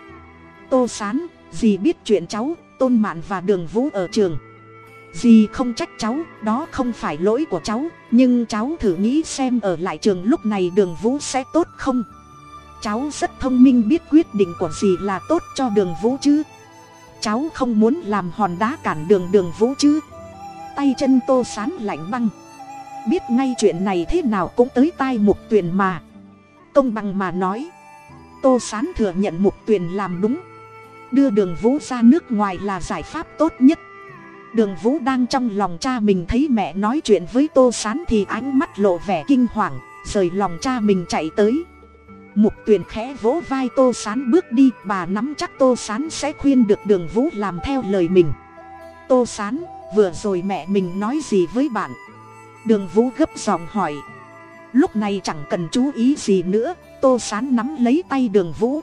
A: Tô sán, dì biết chuyện cháu, tôn mạn và đường vũ ở trường. Dì không trách cháu, đó không phải lỗi của cháu, nhưng cháu thử nghĩ xem ở lại trường lúc này đường vũ sẽ tốt không? Cháu rất thông minh, biết quyết định của gì là tốt cho đường vũ chứ. Cháu không muốn làm hòn đá cản đường đường vũ chứ. Tay chân tô sán lạnh băng. Biết ngay chuyện này thế nào cũng tới tai mục tuyền mà. Công bằng mà nói. Tô sán thừa nhận mục tuyền làm đúng. Đưa đường vũ ra nước ngoài là giải pháp tốt nhất. Đường vũ đang trong lòng cha mình thấy mẹ nói chuyện với tô sán thì ánh mắt lộ vẻ kinh hoàng, rời lòng cha mình chạy tới mục tuyền khẽ vỗ vai tô sán bước đi, bà nắm chắc tô sán sẽ khuyên được đường vũ làm theo lời mình. Tô sán, vừa rồi mẹ mình nói gì với bạn? Đường vũ gấp giọng hỏi. Lúc này chẳng cần chú ý gì nữa, tô sán nắm lấy tay đường vũ.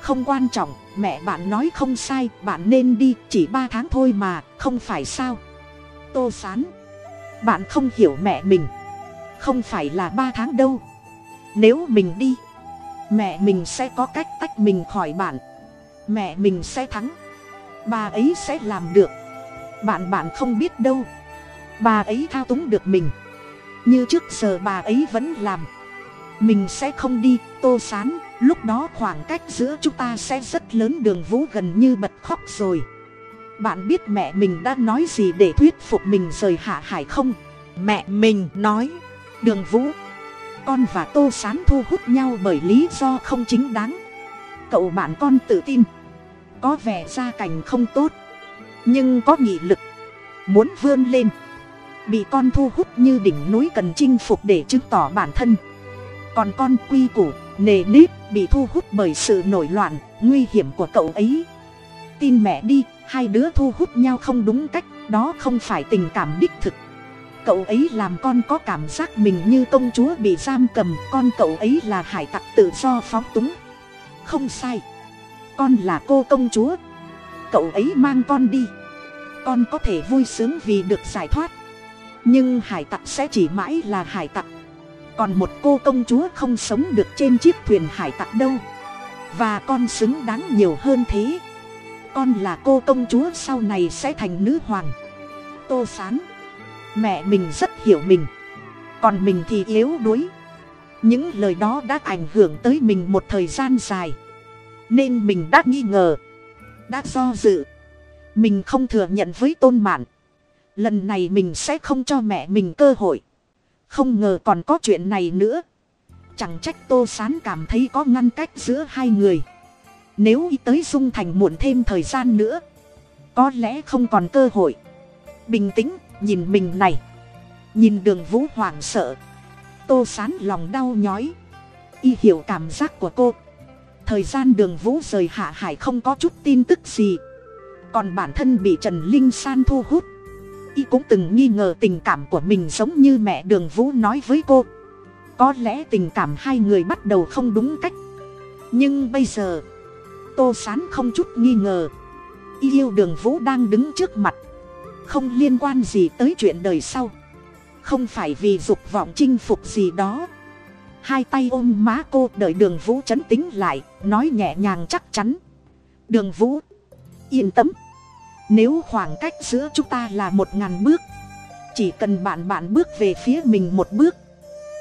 A: Không quan trọng, mẹ bạn nói không sai, bạn nên đi, chỉ ba tháng thôi mà, không phải sao? Tô sán, bạn không hiểu mẹ mình. Không phải là ba tháng đâu. Nếu mình đi mẹ mình sẽ có cách tách mình khỏi bạn. Mẹ mình sẽ thắng. Bà ấy sẽ làm được. Bạn bạn không biết đâu. Bà ấy thao túng được mình. Như trước giờ bà ấy vẫn làm. Mình sẽ không đi, tô sán. Lúc đó khoảng cách giữa chúng ta sẽ rất lớn. Đường vũ gần như bật khóc rồi. Bạn biết mẹ mình đã nói gì để thuyết phục mình rời hạ hải không?
B: Mẹ mình nói,
A: đường vũ con và tô sán thu hút nhau bởi lý do không chính đáng. Cậu bạn con tự tin. Có vẻ gia cảnh không tốt. Nhưng có nghị lực. Muốn vươn lên. Bị con thu hút như đỉnh núi cần chinh phục để chứng tỏ bản thân. Còn con quy củ, nề nếp bị thu hút bởi sự nổi loạn, nguy hiểm của cậu ấy. Tin mẹ đi, hai đứa thu hút nhau không đúng cách, đó không phải tình cảm đích thực cậu ấy làm con có cảm giác mình như công chúa bị giam cầm, con cậu ấy là hải tặc tự do phóng túng. Không sai, con là cô công chúa. Cậu ấy mang con đi. Con có thể vui sướng vì được giải thoát. Nhưng hải tặc sẽ chỉ mãi là hải tặc. Còn một cô công chúa không sống được trên chiếc thuyền hải tặc đâu. Và con xứng đáng nhiều hơn thế. Con là cô công chúa sau này sẽ thành nữ hoàng. Tô sán mẹ mình rất hiểu mình. Còn mình thì yếu đuối. Những lời đó đã ảnh hưởng tới mình một thời gian dài. Nên mình đã nghi ngờ, đã do dự. Mình không thừa nhận với tôn mạn. Lần này mình sẽ không cho mẹ mình cơ hội. Không ngờ còn có chuyện này nữa. Chẳng trách tô sán cảm thấy có ngăn cách giữa hai người. Nếu y tới dung thành muộn thêm thời gian nữa, có lẽ không còn cơ hội. Bình tĩnh nhìn mình này. Nhìn đường vũ hoảng sợ. Tô sán lòng đau nhói. Y hiểu cảm giác của cô. Thời gian đường vũ rời hạ hải không có chút tin tức gì. Còn bản thân bị trần linh san thu hút. Y cũng từng nghi ngờ tình cảm của mình giống như mẹ đường vũ nói với cô. Có lẽ tình cảm hai người bắt đầu không đúng cách. Nhưng bây giờ, tô sán không chút nghi ngờ. Y yêu đường vũ đang đứng trước mặt không liên quan gì tới chuyện đời sau. Không phải vì dục vọng chinh phục gì đó. Hai tay ôm má cô đợi đường vũ chấn tính lại, nói nhẹ nhàng chắc chắn. Đường vũ, yên tâm. Nếu khoảng cách giữa chúng ta là một ngàn bước, chỉ cần bạn bạn bước về phía mình một bước,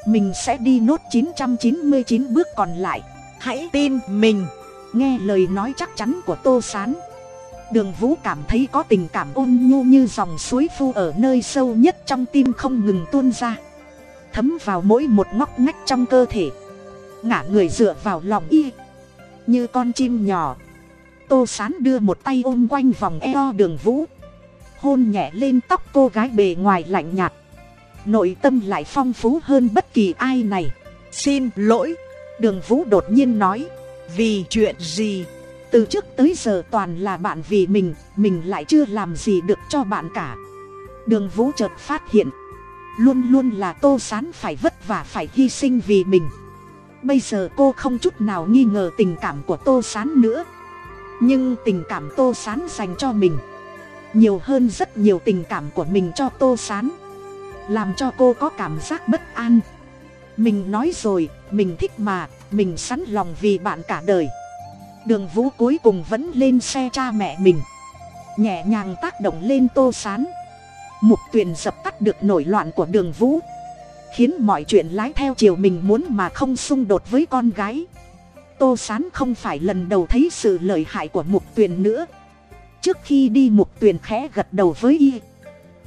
A: mình sẽ đi nốt chín trăm chín mươi chín bước còn lại.
B: Hãy tin mình.
A: Nghe lời nói chắc chắn của tô s á n đường vũ cảm thấy có tình cảm ôn nhu như dòng suối phu ở nơi sâu nhất trong tim không ngừng tuôn ra. Thấm vào mỗi một ngóc ngách trong cơ thể. Ngả người dựa vào lòng y. Như con chim nhỏ. Tô sán đưa một tay ôm quanh vòng eo đường vũ. Hôn nhẹ lên tóc cô gái bề ngoài lạnh nhạt. Nội tâm lại phong phú hơn bất kỳ ai này.
B: Xin lỗi.
A: Đường vũ đột nhiên nói
B: Vì chuyện gì
A: từ trước tới giờ toàn là bạn vì mình mình lại chưa làm gì được cho bạn cả. Đường vũ chợt phát hiện, luôn luôn là tô sán phải vất vả phải hy sinh vì mình. Bây giờ cô không chút nào nghi ngờ tình cảm của tô sán nữa. Nhưng tình cảm tô sán dành cho mình, nhiều hơn rất nhiều tình cảm của mình cho tô sán, làm cho cô có cảm giác bất an. Mình nói rồi, mình thích mà, mình sẵn lòng vì bạn cả đời đường vũ cuối cùng vẫn lên xe cha mẹ mình. Nhẹ nhàng tác động lên tô sán. Mục tuyền dập tắt được nổi loạn của đường vũ. Khiến mọi chuyện lái theo chiều mình muốn mà không xung đột với con gái. Tô sán không phải lần đầu thấy sự lợi hại của mục tuyền nữa. Trước khi đi mục tuyền khẽ gật đầu với y.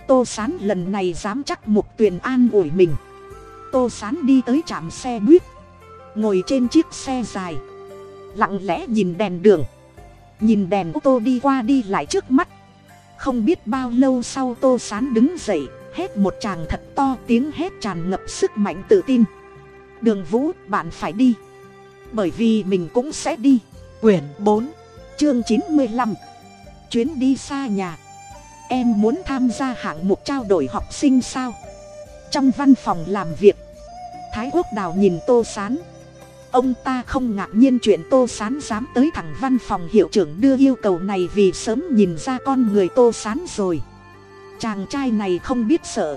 A: Tô sán lần này dám chắc mục tuyền an ủi mình. Tô sán đi tới trạm xe buýt. Ngồi trên chiếc xe dài lặng lẽ nhìn đèn đường. Nhìn đèn ô tô đi qua đi lại trước mắt. Không biết bao lâu sau tô sán đứng dậy, hét một chàng thật to, tiếng hét tràn ngập sức mạnh tự tin. Đường vũ, bạn phải đi, bởi vì mình cũng sẽ đi.
B: Quyển bốn,
A: chương chín mươi lăm, chuyến đi xa nhà. Em muốn tham gia hạng mục trao đổi học sinh sao? Trong văn phòng làm việc, thái quốc đào nhìn tô s á n ông ta không ngạc nhiên chuyện tô s á n dám tới thẳng văn phòng hiệu trưởng đưa yêu cầu này vì sớm nhìn ra con người tô s á n rồi. Chàng trai này không biết sợ.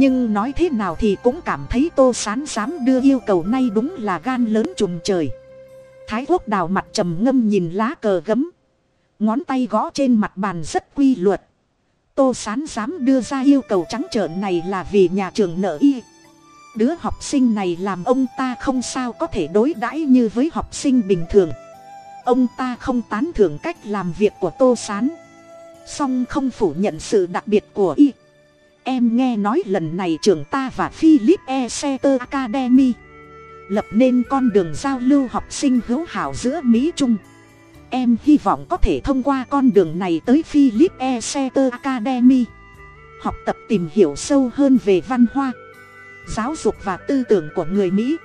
A: Nhưng nói thế nào thì cũng cảm thấy tô s á n dám đưa yêu cầu nay đúng là gan lớn trùm trời. Thái quốc đào mặt trầm ngâm nhìn lá cờ gấm. Ngón tay gõ trên mặt bàn rất quy luật. Tô sán dám đưa ra yêu cầu trắng trợn này là vì nhà trường nợ y đứa học sinh này làm ông ta không sao có thể đối đãi như với học sinh bình thường. Ông ta không tán thưởng cách làm việc của tô s á n song không phủ nhận sự đặc biệt của y. Em nghe nói lần này trường ta và philip e. Center academy lập nên con đường giao lưu học sinh hữu hảo giữa mỹ trung. Em hy vọng có thể thông qua con đường này tới philip e. Center academy, học tập tìm hiểu sâu hơn về văn hoa giáo dục và tư tưởng của người mỹ.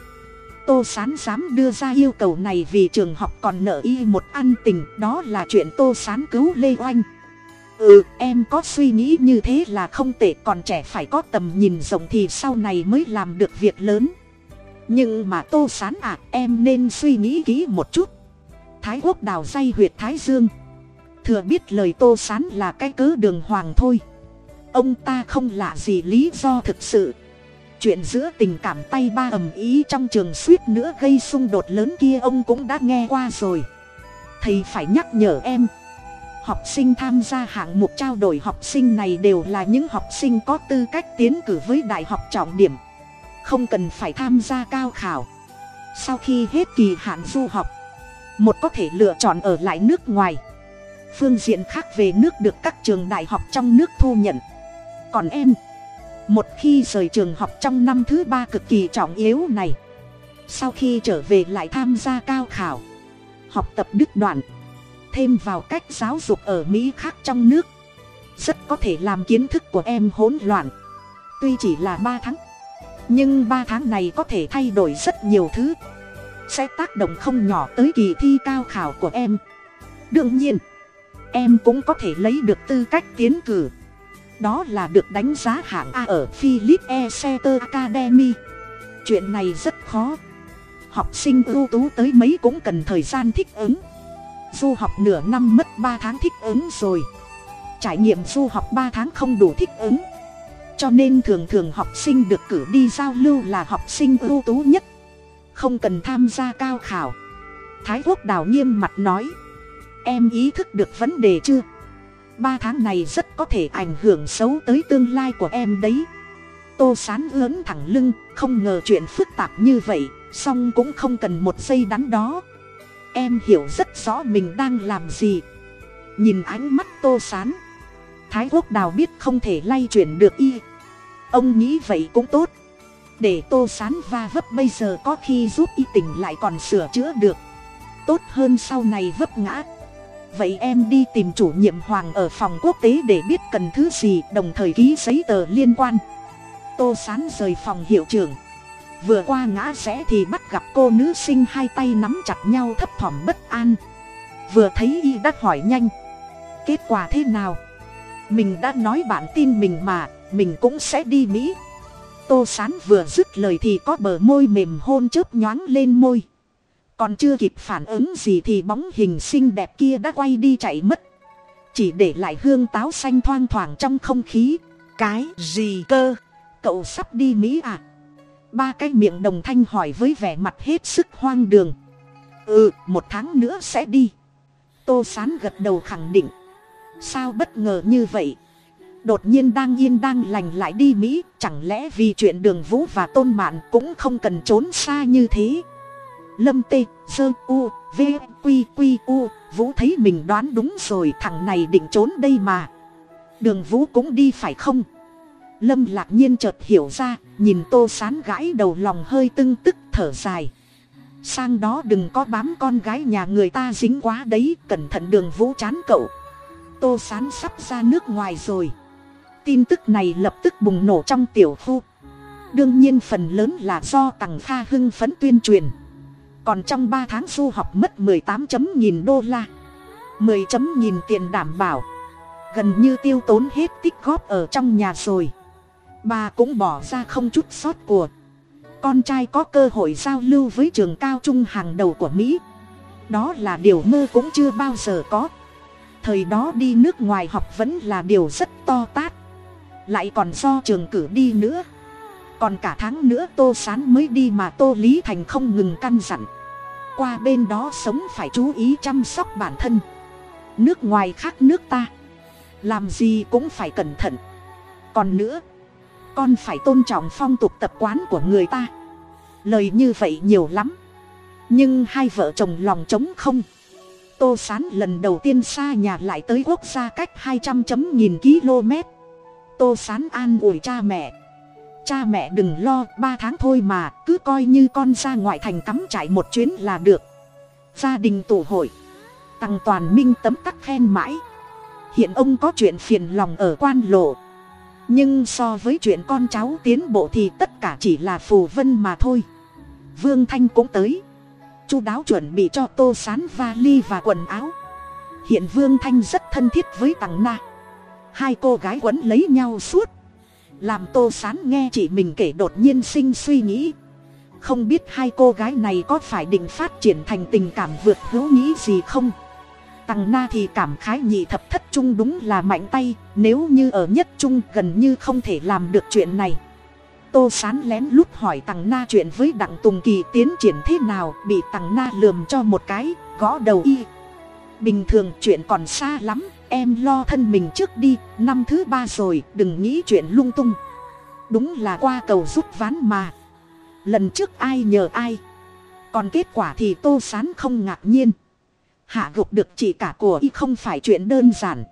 A: Tô sán dám đưa ra yêu cầu này vì trường học còn nợ y một ăn tình, đó là chuyện tô sán cứu lê oanh. Ừ em có suy nghĩ như thế là không tệ, còn trẻ phải có tầm nhìn rộng thì sau này mới làm được việc lớn. Nhưng mà tô sán à em nên suy nghĩ kỹ một chút. Thái quốc đào dây huyệt thái dương. Thừa biết lời tô sán là cái cớ đường hoàng thôi. Ông ta không lạ gì lý do thực sự chuyện giữa tình cảm tay ba ầm ý trong trường suýt nữa gây xung đột lớn kia, ông cũng đã nghe qua rồi. Thầy phải nhắc nhở em, học sinh tham gia hạng mục trao đổi học sinh này đều là những học sinh có tư cách tiến cử với đại học trọng điểm, không cần phải tham gia cao khảo. Sau khi hết kỳ hạn du học, một có thể lựa chọn ở lại nước ngoài. Phương diện khác về nước được các trường đại học trong nước thu nhận. Còn em một khi rời trường học trong năm thứ ba cực kỳ trọng yếu này. Sau khi trở về lại tham gia cao khảo, học tập đứt đoạn, thêm vào cách giáo dục ở mỹ khác trong nước, rất có thể làm kiến thức của em hỗn loạn. Tuy chỉ là ba tháng, nhưng ba tháng này có thể thay đổi rất nhiều thứ. Sẽ tác động không nhỏ tới kỳ thi cao khảo của em. Đương nhiên, em cũng có thể lấy được tư cách tiến cử đó là được đánh giá hạng a ở philip e. Center academy. Chuyện này rất khó. Học sinh ưu tú tới mấy cũng cần thời gian thích ứng. Du học nửa năm mất ba tháng thích ứng rồi. Trải nghiệm du học ba tháng không đủ thích ứng. Cho nên thường thường học sinh được cử đi giao lưu là học sinh ưu tú nhất. Không cần tham gia cao khảo. Thái quốc đào nghiêm mặt nói, em ý thức được vấn đề chưa? Ba tháng này rất có thể ảnh hưởng xấu tới tương lai của em đấy. Tô sán ướn thẳng lưng, không ngờ chuyện phức tạp như vậy, song cũng không cần một giây đắn đó em hiểu rất rõ mình đang làm gì. Nhìn ánh mắt tô sán, thái quốc đào biết không thể lay chuyển được y. Ông nghĩ vậy cũng tốt. Để tô sán va vấp bây giờ có khi giúp y tỉnh lại còn sửa chữa được. Tốt hơn sau này vấp ngã vậy em đi tìm chủ nhiệm hoàng ở phòng quốc tế để biết cần thứ gì, đồng thời ký giấy tờ liên quan. Tô sán rời phòng hiệu trưởng. Vừa qua ngã rẽ thì bắt gặp cô nữ sinh hai tay nắm chặt nhau thấp thỏm bất an. Vừa thấy y đã hỏi nhanh. Kết quả thế nào? Mình đã nói bạn tin mình mà, mình cũng sẽ đi mỹ. Tô sán vừa dứt lời thì có bờ môi mềm hôn chớp nhoáng lên môi còn chưa kịp phản ứng gì thì bóng hình xinh đẹp kia đã quay đi chạy mất. Chỉ để lại hương táo xanh thoang thoảng trong không khí.
B: Cái gì cơ?
A: Cậu sắp đi mỹ à? Ba cái miệng đồng thanh hỏi với vẻ mặt hết sức hoang đường. Ừ một tháng nữa sẽ đi. Tô sán gật đầu khẳng định. Sao bất ngờ như vậy? Đột nhiên đang yên đang lành lại đi mỹ, chẳng lẽ vì chuyện đường vũ và tôn mạn cũng không cần trốn xa như thế? Lâm tê, sơ, u, v, q q, u. Vũ thấy mình đoán đúng rồi, thằng này định trốn đây mà. Đường vũ cũng đi phải không? Lâm lạc nhiên chợt hiểu ra, nhìn tô sán gãi đầu lòng hơi tưng tức, thở dài. Sang đó đừng có bám con gái nhà người ta dính quá đấy, cẩn thận đường vũ chán cậu. Tô sán sắp ra nước ngoài rồi. Tin tức này lập tức bùng nổ trong tiểu khu. Đương nhiên phần lớn là do tằng kha hưng phấn tuyên truyền còn trong ba tháng du học mất mười tám chấm nghìn đô la. mười chấm nghìn tiền đảm bảo. Gần như tiêu tốn hết tích góp ở trong nhà rồi. Bà cũng bỏ ra không chút sót của. Con trai có cơ hội giao lưu với trường cao trung hàng đầu của mỹ. Đó là điều mơ cũng chưa bao giờ có. Thời đó đi nước ngoài học vẫn là điều rất to tát. Lại còn do trường cử đi nữa còn cả tháng nữa tô sán mới đi mà tô lý thành không ngừng căn dặn. Qua bên đó sống phải chú ý chăm sóc bản thân. Nước ngoài khác nước ta. Làm gì cũng phải cẩn thận. Còn nữa, con phải tôn trọng phong tục tập quán của người ta. Lời như vậy nhiều lắm. Nhưng hai vợ chồng lòng trống không. Tô sán lần đầu tiên xa nhà lại tới quốc gia cách hai trăm chấm nghìn km tô sán an ủi cha mẹ cha mẹ đừng lo, ba tháng thôi mà, cứ coi như con ra ngoại thành cắm trải một chuyến là được. Gia đình tụ hội tăng toàn minh tấm tắc khen mãi. Hiện ông có chuyện phiền lòng ở quan lộ. Nhưng so với chuyện con cháu tiến bộ thì tất cả chỉ là phù vân mà thôi. Vương thanh cũng tới. Chu đáo chuẩn bị cho tô sán vali và quần áo. Hiện vương thanh rất thân thiết với tằng na. Hai cô gái quấn lấy nhau suốt làm tô sán nghe chị mình kể đột nhiên sinh suy nghĩ. Không biết hai cô gái này có phải định phát triển thành tình cảm vượt hữu nghĩ gì không? Tằng na thì cảm khái nhị thập thất trung đúng là mạnh tay, nếu như ở nhất trung gần như không thể làm được chuyện này. Tô sán lén lút hỏi tằng na chuyện với đặng tùng kỳ tiến triển thế nào, bị tằng na lườm cho một cái, gõ đầu y. Bình thường chuyện còn xa lắm em lo thân mình trước đi, năm thứ ba rồi, đừng nghĩ chuyện lung tung. Đúng là qua cầu rút ván mà. Lần trước ai nhờ ai? Còn kết quả thì tô sán không ngạc nhiên. Hạ gục được chị cả của y không phải chuyện đơn giản.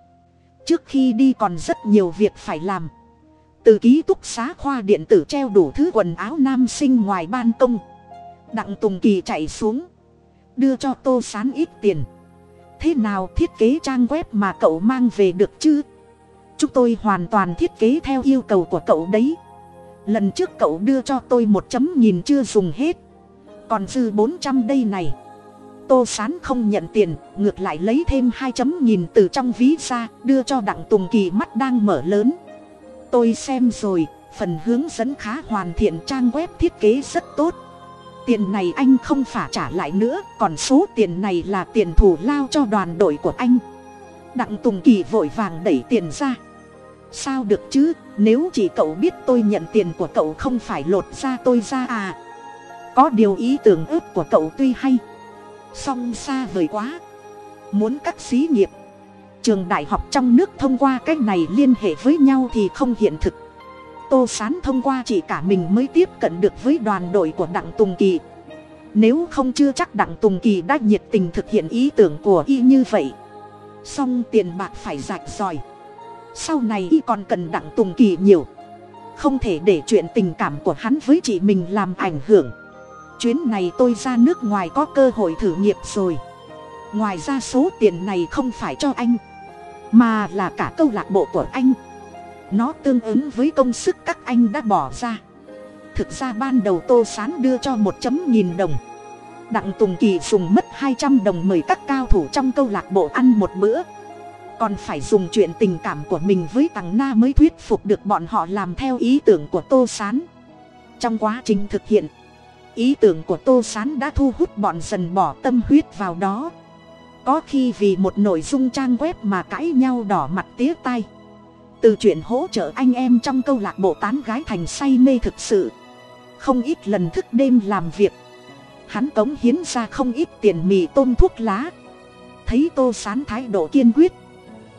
A: Trước khi đi còn rất nhiều việc phải làm. Từ ký túc xá khoa điện tử treo đủ thứ quần áo nam sinh ngoài ban công. Đặng tùng kỳ chạy xuống. Đưa cho tô sán ít tiền thế nào thiết kế trang web mà cậu mang về được chứ? Chúng tôi hoàn toàn thiết kế theo yêu cầu của cậu đấy. Lần trước cậu đưa cho tôi một chấm nhìn chưa dùng hết. Còn dư bốn trăm đây này. Tô sán không nhận tiền, ngược lại lấy thêm hai chấm nhìn từ trong ví ra, đưa cho đặng tùng kỳ mắt đang mở lớn. Tôi xem rồi, phần hướng dẫn khá hoàn thiện trang web thiết kế rất tốt tiền này anh không phải trả lại nữa, còn số tiền này là tiền thù lao cho đoàn đội của anh. Đặng tùng kỳ vội vàng đẩy tiền ra. Sao được chứ, nếu chỉ cậu biết tôi nhận tiền của cậu không phải lột ra tôi ra à? Có điều ý tưởng ước của cậu tuy hay, song xa vời quá. Muốn các xí nghiệp, trường đại học trong nước thông qua cách này liên hệ với nhau thì không hiện thực tô sán thông qua chỉ cả mình mới tiếp cận được với đoàn đội của đặng tùng kỳ. Nếu không chưa chắc đặng tùng kỳ đã nhiệt tình thực hiện ý tưởng của y như vậy. Song tiền bạc phải rạch ròi. Sau này y còn cần đặng tùng kỳ nhiều. Không thể để chuyện tình cảm của hắn với chị mình làm ảnh hưởng. Chuyến này tôi ra nước ngoài có cơ hội thử nghiệp rồi. Ngoài ra số tiền này không phải cho anh, mà là cả câu lạc bộ của anh nó tương ứng với công sức các anh đã bỏ ra. Thực ra ban đầu tô sán đưa cho một chấm nghìn đồng. Đặng tùng kỳ dùng mất hai trăm đồng mời các cao thủ trong câu lạc bộ ăn một bữa. Còn phải dùng chuyện tình cảm của mình với tằng na mới thuyết phục được bọn họ làm theo ý tưởng của tô sán. Trong quá trình thực hiện, ý tưởng của tô sán đã thu hút bọn dần bỏ tâm huyết vào đó. Có khi vì một nội dung trang web mà cãi nhau đỏ mặt tía tai từ chuyện hỗ trợ anh em trong câu lạc bộ tán gái thành say mê thực sự. Không ít lần thức đêm làm việc. Hắn cống hiến ra không ít tiền mì tôm thuốc lá. Thấy tô sán thái độ kiên quyết.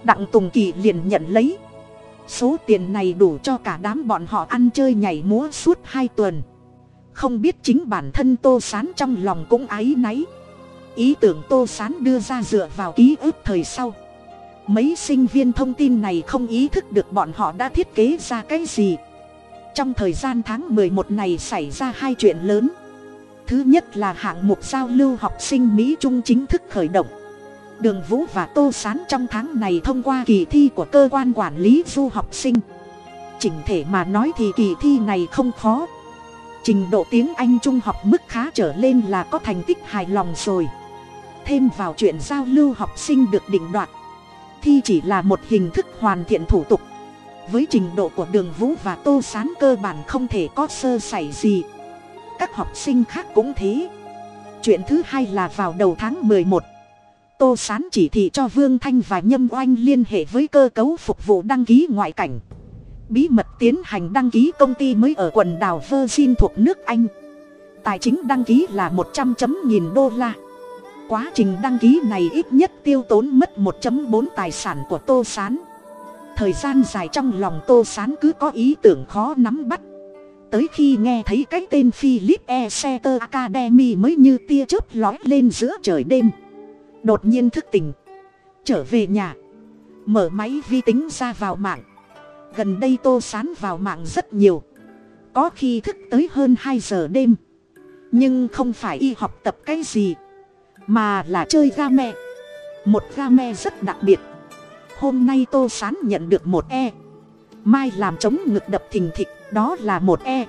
A: Đặng tùng kỳ liền nhận lấy. Số tiền này đủ cho cả đám bọn họ ăn chơi nhảy múa suốt hai tuần. Không biết chính bản thân tô sán trong lòng cũng áy náy. Ý tưởng tô sán đưa ra dựa vào ký ức thời sau mấy sinh viên thông tin này không ý thức được bọn họ đã thiết kế ra cái gì. Trong thời gian tháng một này xảy ra hai chuyện lớn. Thứ nhất là hạng mục giao lưu học sinh mỹ trung chính thức khởi động. Đường vũ và tô s á n trong tháng này thông qua kỳ thi của cơ quan quản lý du học sinh. Chỉnh thể mà nói thì kỳ thi này không khó. Trình độ tiếng anh trung học mức khá trở lên là có thành tích hài lòng rồi. Thêm vào chuyện giao lưu học sinh được định đoạt thi chỉ là một hình thức hoàn thiện thủ tục. Với trình độ của đường vũ và tô s á n cơ bản không thể có sơ sẩy gì. Các học sinh khác cũng thế. Chuyện thứ hai là vào đầu tháng mười một, tô sán chỉ thị cho vương thanh và nhâm oanh liên hệ với cơ cấu phục vụ đăng ký ngoại cảnh. Bí mật tiến hành đăng ký công ty mới ở quần đảo virgin thuộc nước anh. Tài chính đăng ký là một trăm chấm nghìn đô la quá trình đăng ký này ít nhất tiêu tốn mất một bốn tài sản của tô s á n thời gian dài trong lòng tô s á n cứ có ý tưởng khó nắm bắt. Tới khi nghe thấy cái tên philip e. Seter academy mới như tia chớp lói lên giữa trời đêm. Đột nhiên thức tỉnh, trở về nhà, mở máy vi tính ra vào mạng. Gần đây tô sán vào mạng rất nhiều, có khi thức tới hơn hai giờ đêm. Nhưng không phải y học tập cái gì mà là chơi ga me. Một ga me rất đặc biệt. Hôm nay tô sán nhận được một e. Mai làm chống ngực đập thình thịch, đó là một e.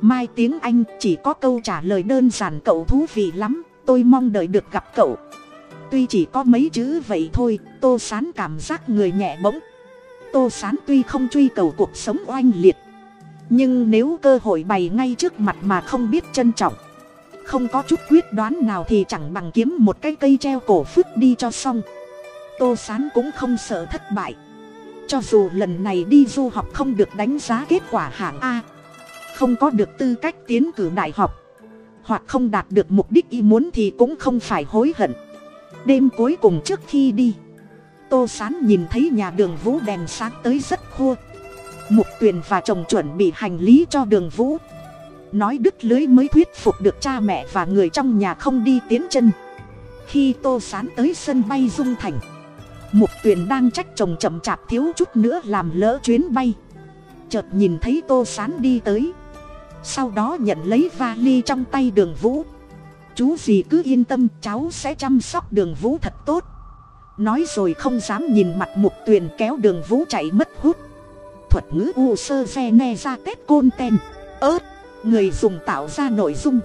A: Mai tiếng anh chỉ có câu trả lời đơn giản, cậu thú vị lắm, tôi mong đợi được gặp cậu. Tuy chỉ có mấy chữ vậy thôi, tô sán cảm giác người nhẹ bỗng. Tô sán tuy không truy cầu cuộc sống oanh liệt, nhưng nếu cơ hội bày ngay trước mặt mà không biết trân trọng không có chút quyết đoán nào thì chẳng bằng kiếm một cái cây treo cổ phước đi cho xong. Tô sán cũng không sợ thất bại. Cho dù lần này đi du học không được đánh giá kết quả hạng a, không có được tư cách tiến cử đại học, hoặc không đạt được mục đích y muốn thì cũng không phải hối hận. Đêm cuối cùng trước khi đi, tô sán nhìn thấy nhà đường vũ đèn sáng tới rất khua. Mục tuyền và chồng chuẩn bị hành lý cho đường vũ nói đứt lưới mới thuyết phục được cha mẹ và người trong nhà không đi tiến chân. Khi tô sán tới sân bay dung thành mục tuyền đang trách chồng chậm chạp thiếu chút nữa làm lỡ chuyến bay. Chợt nhìn thấy tô sán đi tới, sau đó nhận lấy vali trong tay đường vũ. Chú gì cứ yên tâm, cháu sẽ chăm sóc đường vũ thật tốt. Nói rồi không dám nhìn mặt mục tuyền kéo đường vũ chạy mất hút. Thuật ngữ u sơ xe ne ra tết côn ten. Ớt người dùng tạo ra nội dung.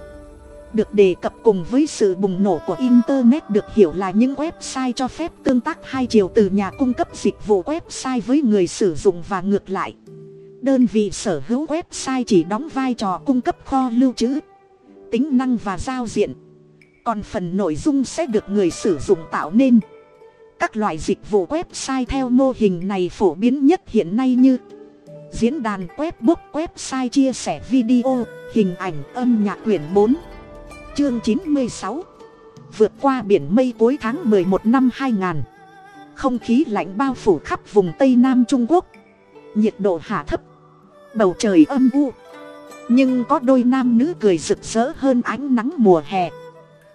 A: Được đề cập cùng với sự bùng nổ của internet được hiểu là những website cho phép tương tác hai chiều từ nhà cung cấp dịch vụ website với người sử dụng và ngược lại. Đơn vị sở hữu website chỉ đóng vai trò cung cấp kho lưu trữ, tính năng và giao diện. Còn phần nội dung sẽ được người sử dụng tạo nên. Các loại dịch vụ website theo mô hình này phổ biến nhất hiện nay như diễn đàn webbook website chia sẻ video, hình ảnh âm nhạc quyển bốn, chương chín mươi sáu. Vượt qua biển mây cuối tháng m ộ ư ơ i một năm hai ngàn không khí lạnh bao phủ khắp vùng tây nam trung quốc. Nhiệt độ hạ thấp. Bầu trời âm u. Nhưng có đôi nam nữ cười rực rỡ hơn ánh nắng mùa hè.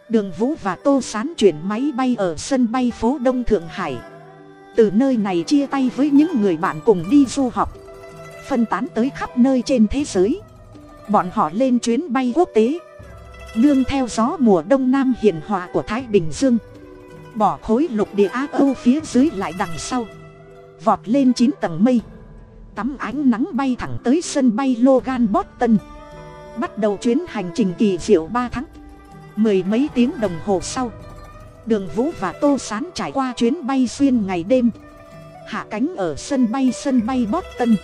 A: Đường vũ và tô sán chuyển máy bay ở sân bay phố đông thượng hải. Từ nơi này chia tay với những người bạn cùng đi du học phân tán tới khắp nơi trên thế giới. Bọn họ lên chuyến bay quốc tế. Nương theo gió mùa đông nam hiền hòa của thái bình dương. Bỏ khối lục địa á âu phía dưới lại đằng sau. Vọt lên chín tầng mây. Tắm ánh nắng bay thẳng tới sân bay logan boston. Bắt đầu chuyến hành trình kỳ diệu ba tháng. Mười mấy tiếng đồng hồ sau. Đường vũ và tô sán trải qua chuyến bay xuyên ngày đêm. Hạ cánh ở sân bay sân bay boston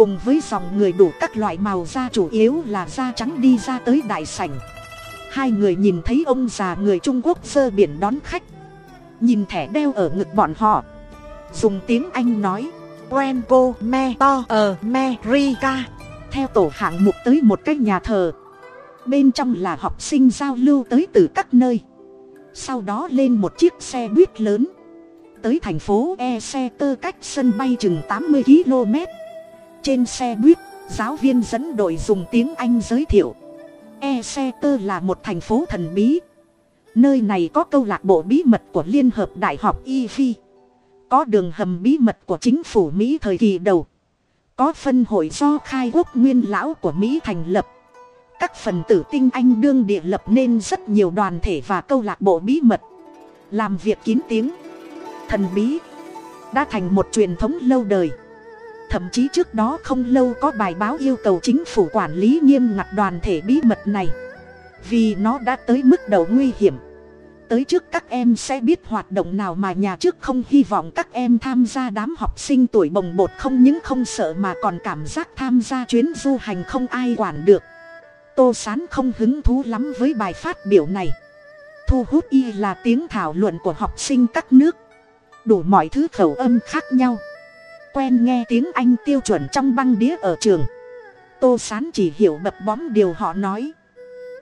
A: cùng với dòng người đủ các loại màu da chủ yếu là da trắng đi ra tới đại sảnh. Hai người nhìn thấy ông già người trung quốc sơ biển đón khách. Nhìn thẻ đeo ở ngực bọn họ. Dùng tiếng anh nói, quen cô, me to ờ, ở America theo tổ hạng mục tới một cái nhà thờ. Bên trong là học sinh giao lưu tới từ các nơi. Sau đó lên một chiếc xe buýt lớn. Tới thành phố e xe tơ cách sân bay chừng tám mươi km trên xe buýt, giáo viên dẫn đội dùng tiếng anh giới thiệu. E xe tơ là một thành phố thần bí. Nơi này có câu lạc bộ bí mật của liên hợp đại học y phi có đường hầm bí mật của chính phủ mỹ thời kỳ đầu. Có phân hội do khai quốc nguyên lão của mỹ thành lập. Các phần tử tinh anh đương địa lập nên rất nhiều đoàn thể và câu lạc bộ bí mật. Làm việc kín tiếng, thần bí, đã thành một truyền thống lâu đời thậm chí trước đó không lâu có bài báo yêu cầu chính phủ quản lý nghiêm ngặt đoàn thể bí mật này. Vì nó đã tới mức đầu nguy hiểm. Tới trước các em sẽ biết hoạt động nào mà nhà trước không hy vọng các em tham gia đám học sinh tuổi bồng bột không những không sợ mà còn cảm giác tham gia chuyến du hành không ai quản được. Tô sán không hứng thú lắm với bài phát biểu này. Thu hút y là tiếng thảo luận của học sinh các nước. Đủ mọi thứ khẩu âm khác nhau quen nghe tiếng anh tiêu chuẩn trong băng đĩa ở trường. Tô sán chỉ hiểu bập bóm điều họ nói.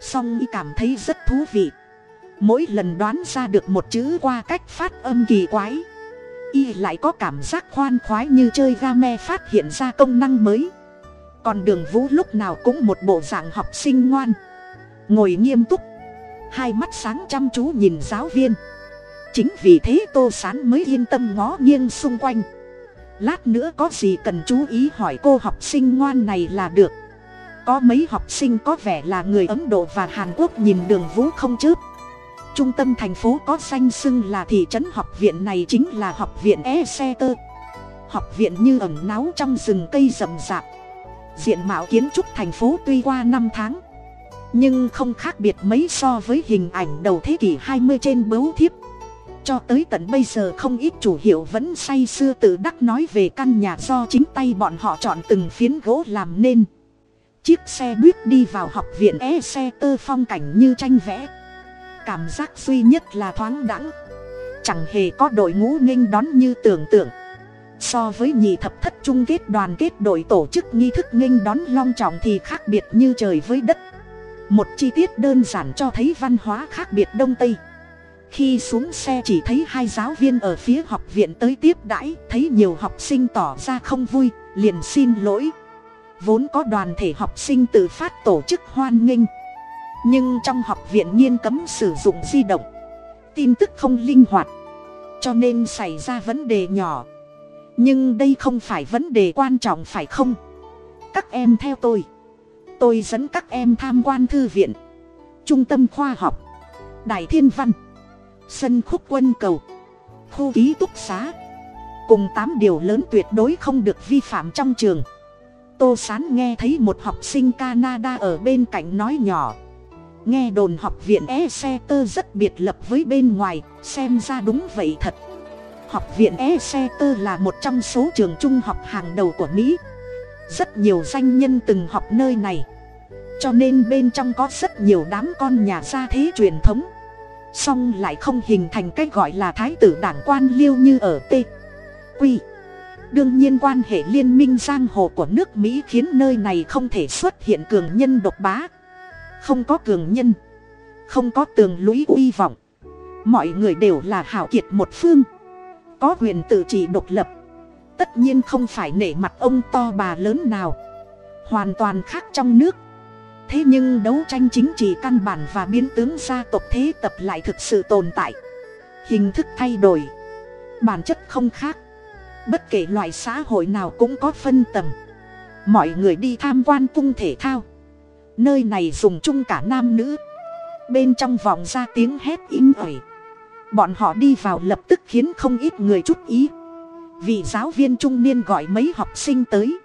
A: Song y cảm thấy rất thú vị. Mỗi lần đoán ra được một chữ qua cách phát âm kỳ quái, y lại có cảm giác khoan khoái như chơi ga me phát hiện ra công năng mới. Còn đường vũ lúc nào cũng một bộ dạng học sinh ngoan. Ngồi nghiêm túc, hai mắt sáng chăm chú nhìn giáo viên. Chính vì thế tô sán mới yên tâm ngó nghiêng xung quanh lát nữa có gì cần chú ý hỏi cô học sinh ngoan này là được. Có mấy học sinh có vẻ là người ấn độ và hàn quốc nhìn đường vũ không chớp. Trung tâm thành phố có danh xưng là thị trấn học viện này chính là học viện e xe tơ học viện như ẩn náu trong rừng cây rậm rạp. Diện mạo kiến trúc thành phố tuy qua năm tháng, nhưng không khác biệt mấy so với hình ảnh đầu thế kỷ hai mươi trên bấu thiếp cho tới tận bây giờ không ít chủ hiệu vẫn say sưa tự đắc nói về căn nhà do chính tay bọn họ chọn từng phiến gỗ làm nên. Chiếc xe buýt đi vào học viện e xe tơ phong cảnh như tranh vẽ. Cảm giác duy nhất là thoáng đẳng. Chẳng hề có đội ngũ nghênh đón như tưởng tượng. So với nhị thập thất chung kết đoàn kết đội tổ chức nghi thức nghênh đón long trọng thì khác biệt như trời với đất. Một chi tiết đơn giản cho thấy văn hóa khác biệt đông tây khi xuống xe chỉ thấy hai giáo viên ở phía học viện tới tiếp đãi, thấy nhiều học sinh tỏ ra không vui, liền xin lỗi. Vốn có đoàn thể học sinh tự phát tổ chức hoan nghênh. Nhưng trong học viện nghiêm cấm sử dụng di động, tin tức không linh hoạt, cho nên xảy ra vấn đề nhỏ. Nhưng đây không phải vấn đề quan trọng phải không? Các em theo tôi. Tôi dẫn các em tham quan thư viện, trung tâm khoa học đại thiên văn sân khúc quân cầu. Khu ký túc xá. Cùng tám điều lớn tuyệt đối không được vi phạm trong trường. Tô sán nghe thấy một học sinh canada ở bên cạnh nói nhỏ. Nghe đồn học viện e xe tơ rất biệt lập với bên ngoài, xem ra đúng vậy thật. Học viện e xe tơ là một trong số trường trung học hàng đầu của mỹ. Rất nhiều danh nhân từng học nơi này. Cho nên bên trong có rất nhiều đám con nhà gia thế truyền thống song lại không hình thành cách gọi là thái tử đảng quan liêu như ở t. Quy đương nhiên quan hệ liên minh giang hồ của nước mỹ khiến nơi này không thể xuất hiện cường nhân độc bá. Không có cường nhân. Không có tường lũy uy vọng. Mọi người đều là hảo kiệt một phương. Có quyền tự trị độc lập. Tất nhiên không phải nể mặt ông to bà lớn nào. Hoàn toàn khác trong nước thế nhưng đấu tranh chính trị căn bản và biến tướng gia tộc thế tập lại thực sự tồn tại. Hình thức thay đổi. Bản chất không khác. Bất kể loại xã hội nào cũng có phân tầng mọi người đi tham quan cung thể thao. Nơi này dùng chung cả nam nữ. Bên trong vòng ra tiếng hét im ỏi. Bọn họ đi vào lập tức khiến không ít người chút ý. Vị giáo viên trung niên gọi mấy học sinh tới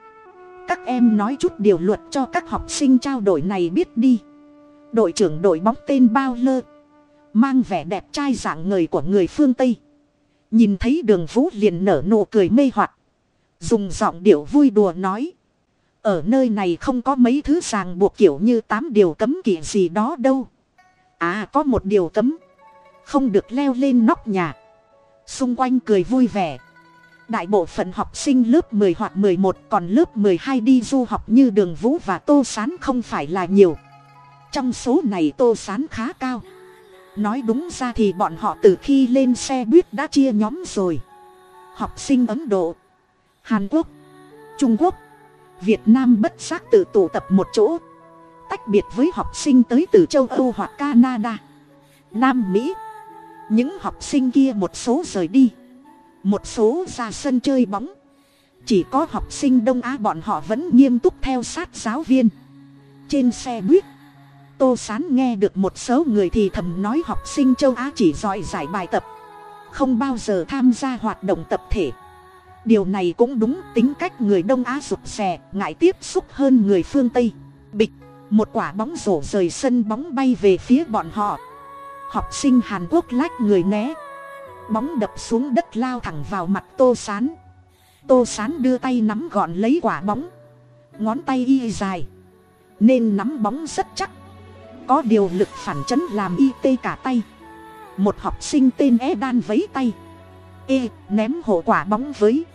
A: các em nói chút điều luật cho các học sinh trao đổi này biết đi. Đội trưởng đội bóng tên bao lơ. Mang vẻ đẹp trai dạng người của người phương tây. Nhìn thấy đường vũ liền nở nụ cười mê hoặc. Dùng giọng điệu vui đùa nói. Ở nơi này không có mấy thứ ràng buộc kiểu như tám điều cấm kỵ gì đó đâu. À có một điều cấm. Không được leo lên nóc nhà. Xung quanh cười vui vẻ đại bộ phận học sinh lớp 10 hoặc 11 còn lớp 12 đi du học như đường vũ và tô sán không phải là nhiều. Trong số này tô sán khá cao. Nói đúng ra thì bọn họ từ khi lên xe buýt đã chia nhóm rồi. Học sinh ấn độ, hàn quốc, trung quốc, việt nam bất giác tự tụ tập một chỗ. Tách biệt với học sinh tới từ châu âu hoặc canada, nam mỹ. Những học sinh kia một số rời đi một số ra sân chơi bóng. Chỉ có học sinh đông á bọn họ vẫn nghiêm túc theo sát giáo viên. Trên xe buýt, tô sán nghe được một số người thì thầm nói học sinh châu á chỉ giỏi giải bài tập, không bao giờ tham gia hoạt động tập thể. Điều này cũng đúng tính cách người đông á rụt rè, ngại tiếp xúc hơn người phương tây. Bịch, một quả bóng rổ rời sân bóng bay về phía bọn họ. Học sinh hàn quốc lách người né bóng đập xuống đất lao thẳng vào mặt tô sán. Tô sán đưa tay nắm gọn lấy quả bóng. Ngón tay y dài. Nên nắm bóng rất chắc. Có điều lực phản chấn làm y tê cả tay. Một học sinh tên e đan vấy tay. Ê ném hộ quả bóng với.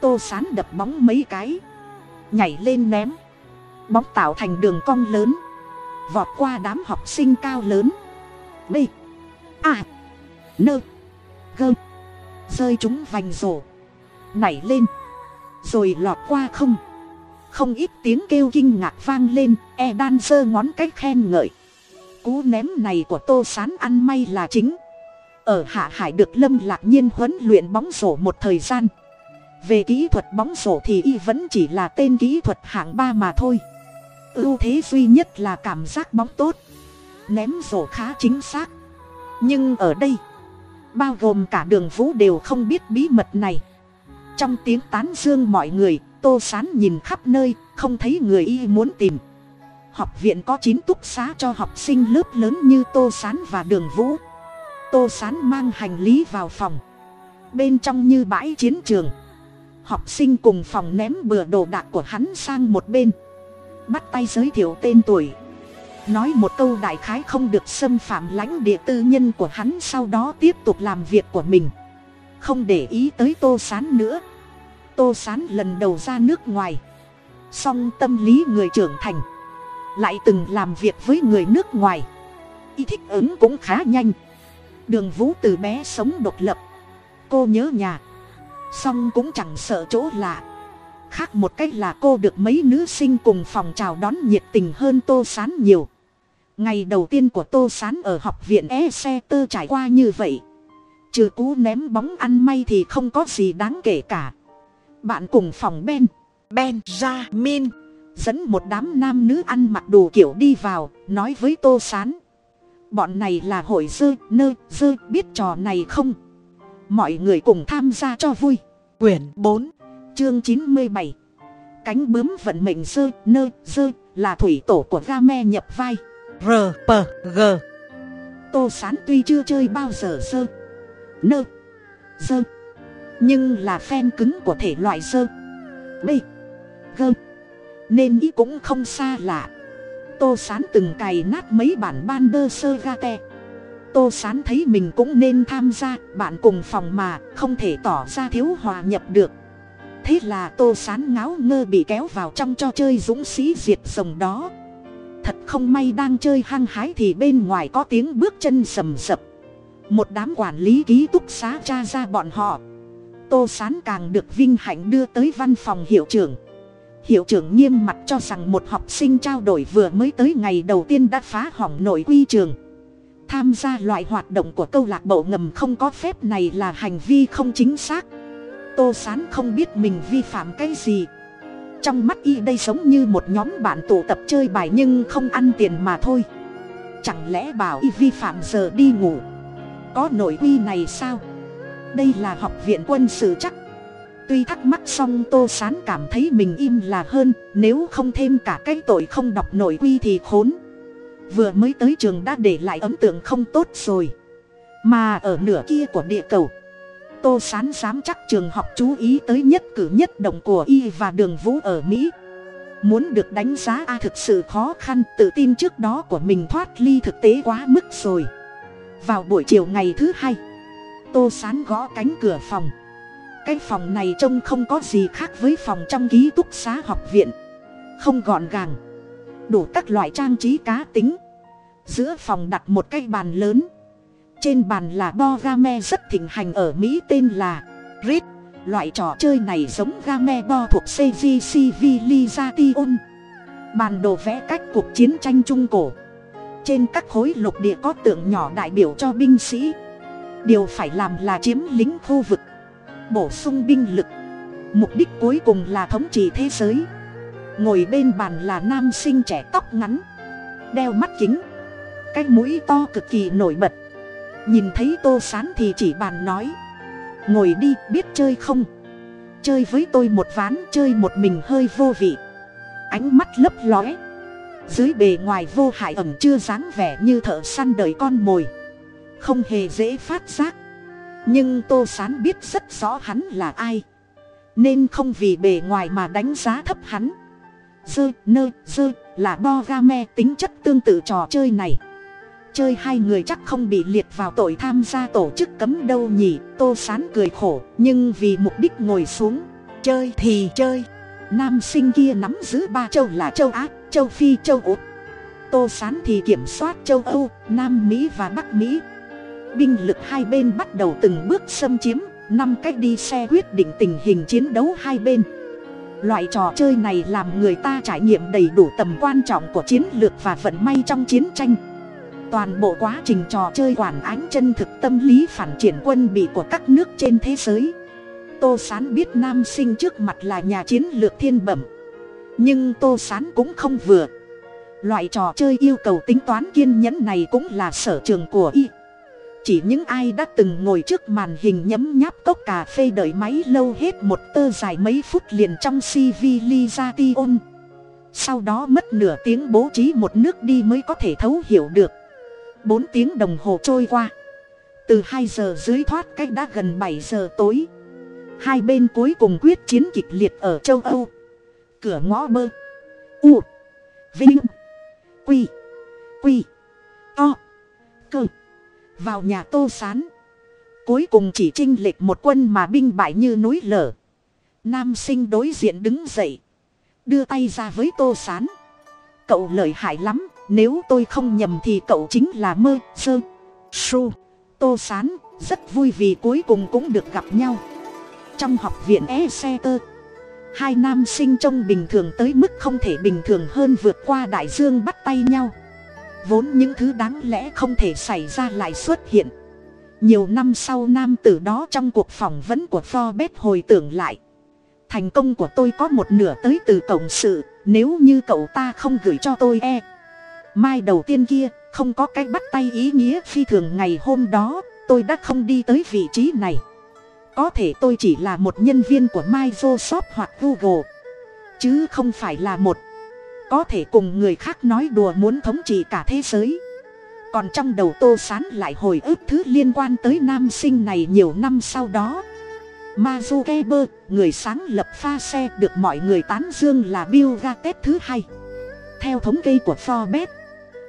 A: Tô sán đập bóng mấy cái. Nhảy lên ném. Bóng tạo thành đường cong lớn. Vọt qua đám học sinh cao lớn. B, a nơ gơm rơi chúng vành rổ. Nảy lên. Rồi lọt qua không. Không ít tiếng kêu kinh ngạc vang lên e đan giơ ngón cách khen ngợi. Cú ném này của tô sán ăn may là chính. Ở hạ hải được lâm lạc nhiên huấn luyện bóng rổ một thời gian. Về kỹ thuật bóng rổ thì y vẫn chỉ là tên kỹ thuật hạng ba mà thôi. Ưu thế duy nhất là cảm giác bóng tốt. Ném rổ khá chính xác. Nhưng ở đây bao gồm cả đường vũ đều không biết bí mật này. Trong tiếng tán dương mọi người, tô sán nhìn khắp nơi, không thấy người y muốn tìm. Học viện có chín túc xá cho học sinh lớp lớn như tô sán và đường vũ. Tô sán mang hành lý vào phòng. Bên trong như bãi chiến trường. Học sinh cùng phòng ném bừa đồ đạc của hắn sang một bên. Bắt tay giới thiệu tên tuổi nói một câu đại khái không được xâm phạm lãnh địa tư nhân của hắn sau đó tiếp tục làm việc của mình. Không để ý tới tô sán nữa. Tô sán lần đầu ra nước ngoài. Song tâm lý người trưởng thành. Lại từng làm việc với người nước ngoài. Ý thích ứng cũng khá nhanh. Đường vũ từ bé sống độc lập. Cô nhớ nhà. Song cũng chẳng sợ chỗ lạ. Khác một cách là cô được mấy nữ sinh cùng phòng chào đón nhiệt tình hơn tô sán nhiều ngày đầu tiên của tô sán ở học viện e xe tơ trải qua như vậy. Trừ cú ném bóng ăn may thì không có gì đáng kể cả. Bạn cùng phòng ben.
B: Ben ra min.
A: Dẫn một đám nam nữ ăn mặc đủ kiểu đi vào, nói với tô sán. Bọn này là hội dơ, nơ, dơ, biết trò này không? Mọi người cùng tham gia cho vui.
B: Quyển bốn,
A: chương chín mươi bảy. Cánh bướm vận mệnh dơ, nơ, dơ là thủy tổ của ga me nhập vai.
B: RPG.
A: tô sán tuy chưa chơi bao giờ sơ, nơ dơ nhưng là phen cứng của thể loại sơ, b gơ nên ý cũng không xa lạ. Tô sán từng cày nát mấy bản ban đơ sơ ga te. Tô sán thấy mình cũng nên tham gia bạn cùng phòng mà không thể tỏ ra thiếu hòa nhập được. Thế là tô sán ngáo ngơ bị kéo vào trong trò chơi dũng sĩ diệt rồng đó thật không may đang chơi hăng hái thì bên ngoài có tiếng bước chân sầm sập một đám quản lý ký túc xá tra ra bọn họ. Tô sán càng được vinh hạnh đưa tới văn phòng hiệu trưởng. Hiệu trưởng nghiêm mặt cho rằng một học sinh trao đổi vừa mới tới ngày đầu tiên đã phá hỏng nội quy trường. Tham gia loại hoạt động của câu lạc bộ ngầm không có phép này là hành vi không chính xác. Tô sán không biết mình vi phạm cái gì trong mắt y đây giống như một nhóm bạn tụ tập chơi bài nhưng không ăn tiền mà thôi. Chẳng lẽ bảo y vi phạm giờ đi ngủ? Có nội quy này sao? Đây là học viện quân sự chắc. Tuy thắc mắc xong tô sán cảm thấy mình im là hơn, nếu không thêm cả cái tội không đọc nội quy thì khốn. Vừa mới tới trường đã để lại ấn tượng không tốt rồi. Mà ở nửa kia của địa cầu tô sán dám chắc trường học chú ý tới nhất cử nhất động của y và đường vũ ở mỹ. Muốn được đánh giá a thực sự khó khăn, tự tin trước đó của mình thoát ly thực tế quá mức rồi. Vào buổi chiều ngày thứ hai, tô sán gõ cánh cửa phòng. Cái phòng này trông không có gì khác với phòng trong ký túc xá học viện. Không gọn gàng, đủ các loại trang trí cá tính. Giữa phòng đặt một cái bàn lớn trên bàn là bo game rất thịnh hành ở mỹ, tên là rit loại trò chơi này giống game bo thuộc cgc vilization bàn đồ vẽ cách cuộc chiến tranh trung cổ. Trên các khối lục địa có tượng nhỏ đại biểu cho binh sĩ. Điều phải làm là chiếm lính khu vực, bổ sung binh lực. Mục đích cuối cùng là thống trị thế giới. Ngồi bên bàn là nam sinh trẻ tóc ngắn, đeo mắt kính. Cái mũi to cực kỳ nổi bật nhìn thấy tô sán thì chỉ bàn nói. Ngồi đi, biết chơi không? Chơi với tôi một ván, chơi một mình hơi vô vị. Ánh mắt lấp lóe. Dưới bề ngoài vô hại ẩm chưa dáng vẻ như thợ săn đời con mồi. Không hề dễ phát giác. Nhưng tô sán biết rất rõ hắn là ai. Nên không vì bề ngoài mà đánh giá thấp hắn. Dơ, nơ, dơ là bo ga me tính chất tương tự trò chơi này chơi hai người chắc không bị liệt vào tội tham gia tổ chức cấm đâu nhỉ? Tô sán cười khổ, nhưng vì mục đích ngồi xuống.
B: Chơi thì chơi.
A: Nam sinh kia nắm giữ ba châu là châu á, châu phi, châu úc. Tô sán thì kiểm soát châu âu, nam mỹ và bắc mỹ. Binh lực hai bên bắt đầu từng bước xâm chiếm, năm cách đi xe quyết định tình hình chiến đấu hai bên. Loại trò chơi này làm người ta trải nghiệm đầy đủ tầm quan trọng của chiến lược và vận may trong chiến tranh toàn bộ quá trình trò chơi quản ánh chân thực tâm lý phản triển quân bị của các nước trên thế giới. Tô s á n biết nam sinh trước mặt là nhà chiến lược thiên bẩm. Nhưng tô s á n cũng không vừa. Loại trò chơi yêu cầu tính toán kiên nhẫn này cũng là sở trường của y. Chỉ những ai đã từng ngồi trước màn hình nhấm nháp cốc cà phê đợi máy lâu hết một tơ dài mấy phút liền trong civilization sau đó mất nửa tiếng bố trí một nước đi mới có thể thấu hiểu được bốn tiếng đồng hồ trôi qua. Từ hai giờ dưới thoát cách đã gần bảy giờ tối. Hai bên cuối cùng quyết chiến kịch liệt ở châu âu. Cửa ngõ bơ. U. Vinh. Quy. Quy. To. Cơ. Vào nhà tô sán. Cuối cùng chỉ trinh lệch một quân mà binh bại như núi lở. Nam sinh đối diện đứng dậy. Đưa tay ra với tô sán. Cậu lợi hại lắm nếu tôi không nhầm thì cậu chính là mơ sơ su. Tô sán, rất vui vì cuối cùng cũng được gặp nhau. Trong học viện e xe tơ hai nam sinh trông bình thường tới mức không thể bình thường hơn vượt qua đại dương bắt tay nhau. Vốn những thứ đáng lẽ không thể xảy ra lại xuất hiện. Nhiều năm sau nam tử đó trong cuộc phỏng vấn của forbes hồi tưởng lại. Thành công của tôi có một nửa tới từ cộng sự, nếu như cậu ta không gửi cho tôi e mai đầu tiên kia không có cái bắt tay ý nghĩa phi thường ngày hôm đó tôi đã không đi tới vị trí này. Có thể tôi chỉ là một nhân viên của microsoft hoặc google chứ không phải là một. Có thể cùng người khác nói đùa muốn thống trị cả thế giới. Còn trong đầu tô sán lại hồi ức thứ liên quan tới nam sinh này nhiều năm sau đó. Mazu Geber, người sáng lập pha xe được mọi người tán dương là Bill Gates thứ hai. Theo thống kê của Forbes,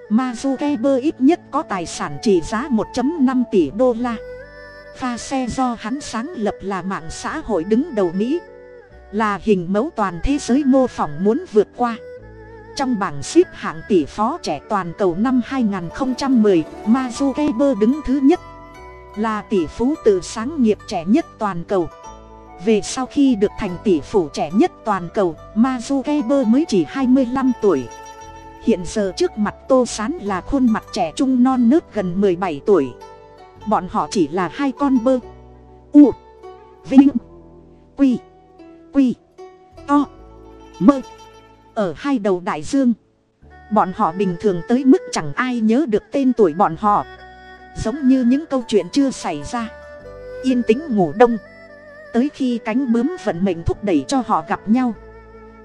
A: Mazu Geber ít nhất có tài sản trị giá 1.5 tỷ đô la. Pha xe do hắn sáng lập là mạng xã hội đứng đầu mỹ. Là hình mẫu toàn thế giới mô phỏng muốn vượt qua. Trong bảng xếp hạng tỷ phó trẻ toàn cầu năm 2010, Mark Zuckerberg đứng thứ nhất. Là tỷ phú tự sáng nghiệp trẻ nhất toàn cầu. Về sau khi được thành tỷ phú trẻ nhất toàn cầu Mark Zuckerberg mới chỉ 25 tuổi hiện giờ trước mặt tô sán là khuôn mặt trẻ trung non nớt gần 17 tuổi. Bọn họ chỉ là hai con bơ. U, vinh, quy quy, to, mơ. Ở hai đầu đại dương, bọn họ bình thường tới mức chẳng ai nhớ được tên tuổi bọn họ. Giống như những câu chuyện chưa xảy ra. Yên tĩnh ngủ đông. Tới khi cánh bướm vận mệnh thúc đẩy cho họ gặp nhau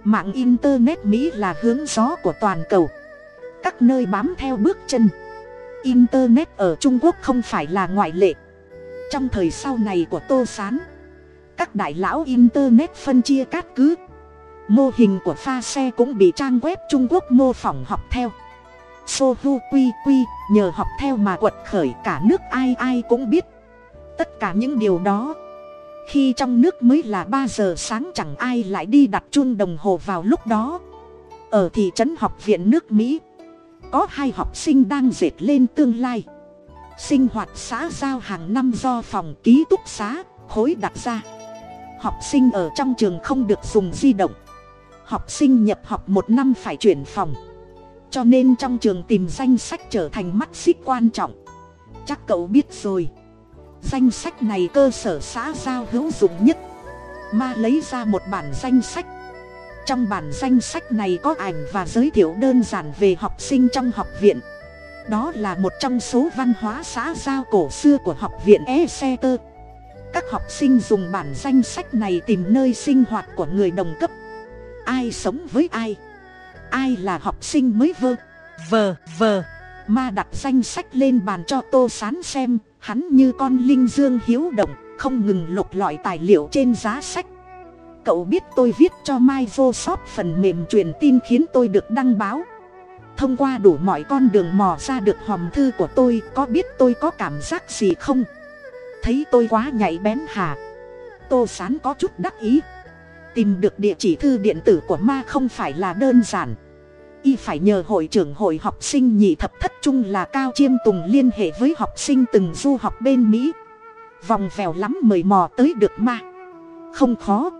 A: mạng internet mỹ là hướng gió của toàn cầu. Các nơi bám theo bước chân. Internet ở trung quốc không phải là ngoại lệ. Trong thời sau này của tô s á n các đại lão internet phân chia cát cứ. Mô hình của pha xe cũng bị trang web trung quốc mô phỏng học theo. Sohu quy quy, nhờ học theo mà quật khởi cả nước ai ai cũng biết. Tất cả những điều đó khi trong nước mới là ba giờ sáng chẳng ai lại đi đặt chun đồng hồ vào lúc đó. Ở thị trấn học viện nước mỹ, có hai học sinh đang dệt lên tương lai. Sinh hoạt xã giao hàng năm do phòng ký túc xá, khối đặt ra. Học sinh ở trong trường không được dùng di động. Học sinh nhập học một năm phải chuyển phòng. Cho nên trong trường tìm danh sách trở thành mắt xích quan trọng. Chắc cậu biết rồi danh sách này cơ sở xã giao hữu dụng nhất. Ma lấy ra một bản danh sách. Trong bản danh sách này có ảnh và giới thiệu đơn giản về học sinh trong học viện. Đó là một trong số văn hóa xã giao cổ xưa của học viện e xe tơ các học sinh dùng bản danh sách này tìm nơi sinh hoạt của người đồng cấp. Ai sống với ai? Ai là học sinh mới vơ?
B: Vờ vờ.
A: Ma đặt danh sách lên bàn cho tô sán xem hắn như con linh dương hiếu động, không ngừng lục lọi tài liệu trên giá sách. Cậu biết tôi viết cho mai vô sót phần mềm truyền tin khiến tôi được đăng báo. Thông qua đủ mọi con đường mò ra được hòm thư của tôi, có biết tôi có cảm giác gì không? Thấy tôi quá nhạy bén hà? tô sán có chút đắc ý. Tìm được địa chỉ thư điện tử của ma không phải là đơn giản y phải nhờ hội trưởng hội học sinh nhị thập thất trung là cao chiêm tùng liên hệ với học sinh từng du học bên mỹ. Vòng vèo lắm mời mò tới được ma không khó.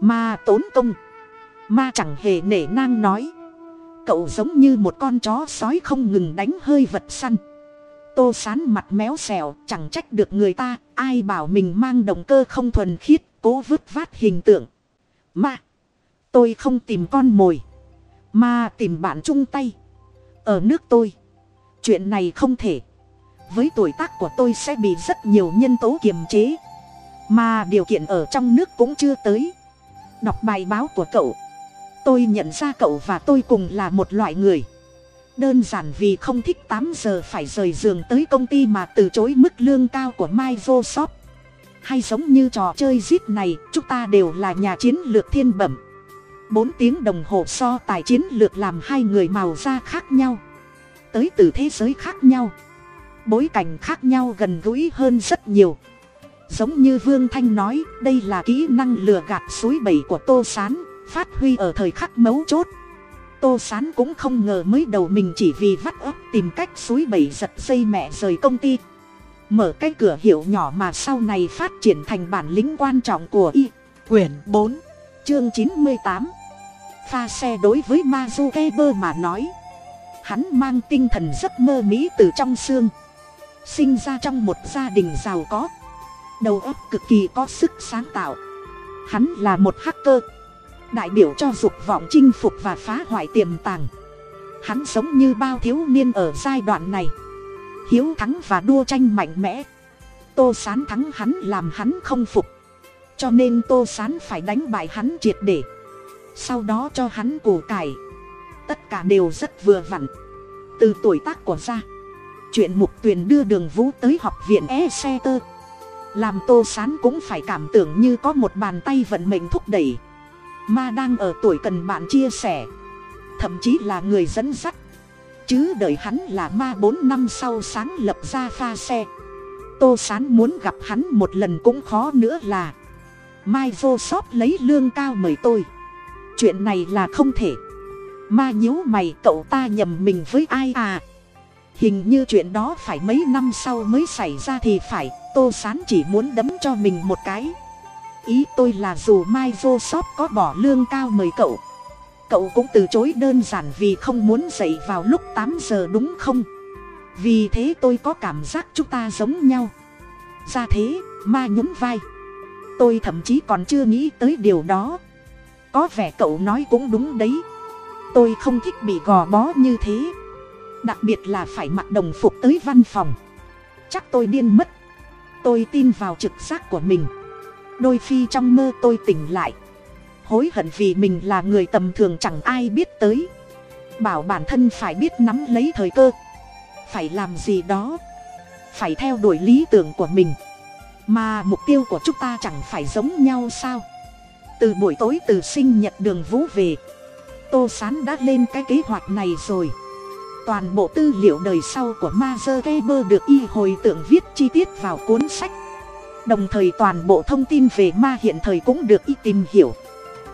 A: Ma tốn công. Ma chẳng hề nể nang nói. Cậu giống như một con chó sói không ngừng đánh hơi vật săn. Tô sán mặt méo xèo, chẳng trách được người ta, ai bảo mình mang động cơ không thuần khiết, cố vứt vát hình tượng. Ma, tôi không tìm con mồi mà tìm bạn chung tay. Ở nước tôi, chuyện này không thể. Với tuổi tác của tôi sẽ bị rất nhiều nhân tố kiềm chế. Mà điều kiện ở trong nước cũng chưa tới. Đọc bài báo của cậu, tôi nhận ra cậu và tôi cùng là một loại người. Đơn giản vì không thích tám giờ phải rời giường tới công ty mà từ chối mức lương cao của microsoft. Hay giống như trò chơi zip này, chúng ta đều là nhà chiến lược thiên bẩm bốn tiếng đồng hồ so tài chiến lược làm hai người màu da khác nhau, tới từ thế giới khác nhau, bối cảnh khác nhau gần gũi hơn rất nhiều. Giống như vương thanh nói, đây là kỹ năng lừa gạt suối bẩy của tô s á n phát huy ở thời khắc mấu chốt. Tô s á n cũng không ngờ mới đầu mình chỉ vì vắt ấp tìm cách suối bẩy giật dây mẹ rời công ty. Mở cái cửa hiệu nhỏ mà sau này phát triển thành bản lĩnh quan trọng của y.
B: Quyển bốn,
A: chương chín mươi tám pha xe đối với mazu keber mà nói. Hắn mang tinh thần giấc mơ mỹ từ trong xương. Sinh ra trong một gia đình giàu có. Đầu óc cực kỳ có sức sáng tạo. Hắn là một hacker. Đại biểu cho dục vọng chinh phục và phá hoại tiềm tàng. Hắn giống như bao thiếu niên ở giai đoạn này. Hiếu thắng và đua tranh mạnh mẽ. Tô sán thắng hắn làm hắn không phục. Cho nên tô sán phải đánh bại hắn triệt để sau đó cho hắn củ cải. Tất cả đều rất vừa vặn. Từ tuổi tác của ra chuyện mục tuyền đưa đường vũ tới học viện e xe tơ. Làm tô sán cũng phải cảm tưởng như có một bàn tay vận mệnh thúc đẩy. Ma đang ở tuổi cần bạn chia sẻ. Thậm chí là người dẫn dắt. Chứ đợi hắn là ma bốn năm sau sáng lập ra pha xe. Tô sán muốn gặp hắn một lần cũng khó nữa là, mai vô sót lấy lương cao mời tôi chuyện này là không thể. Ma nhíu mày, cậu ta nhầm mình với ai à? Hình như chuyện đó phải mấy năm sau mới xảy ra thì phải, tô sán chỉ muốn đấm cho mình một cái. Ý tôi là dù mai vô shop có bỏ lương cao mời cậu cậu cũng từ chối đơn giản vì không muốn dậy vào lúc tám giờ đúng không? Vì thế tôi có cảm giác chúng ta giống nhau. Ra thế, ma nhún vai. Tôi thậm chí còn chưa nghĩ tới điều đó có vẻ cậu nói cũng đúng đấy. Tôi không thích bị gò bó như thế. Đặc biệt là phải mặc đồng phục tới văn phòng. Chắc tôi điên mất. Tôi tin vào trực giác của mình. Đôi khi trong mơ tôi tỉnh lại. Hối hận vì mình là người tầm thường chẳng ai biết tới. Bảo bản thân phải biết nắm lấy thời cơ. Phải làm gì đó. Phải theo đuổi lý tưởng của mình. Mà mục tiêu của chúng ta chẳng phải giống nhau sao? Từ buổi tối từ sinh nhật đường vũ về. Tô sán đã lên cái kế hoạch này rồi. Toàn bộ tư liệu đời sau của ma dơ keber được y hồi tưởng viết chi tiết vào cuốn sách. Đồng thời toàn bộ thông tin về ma hiện thời cũng được y tìm hiểu.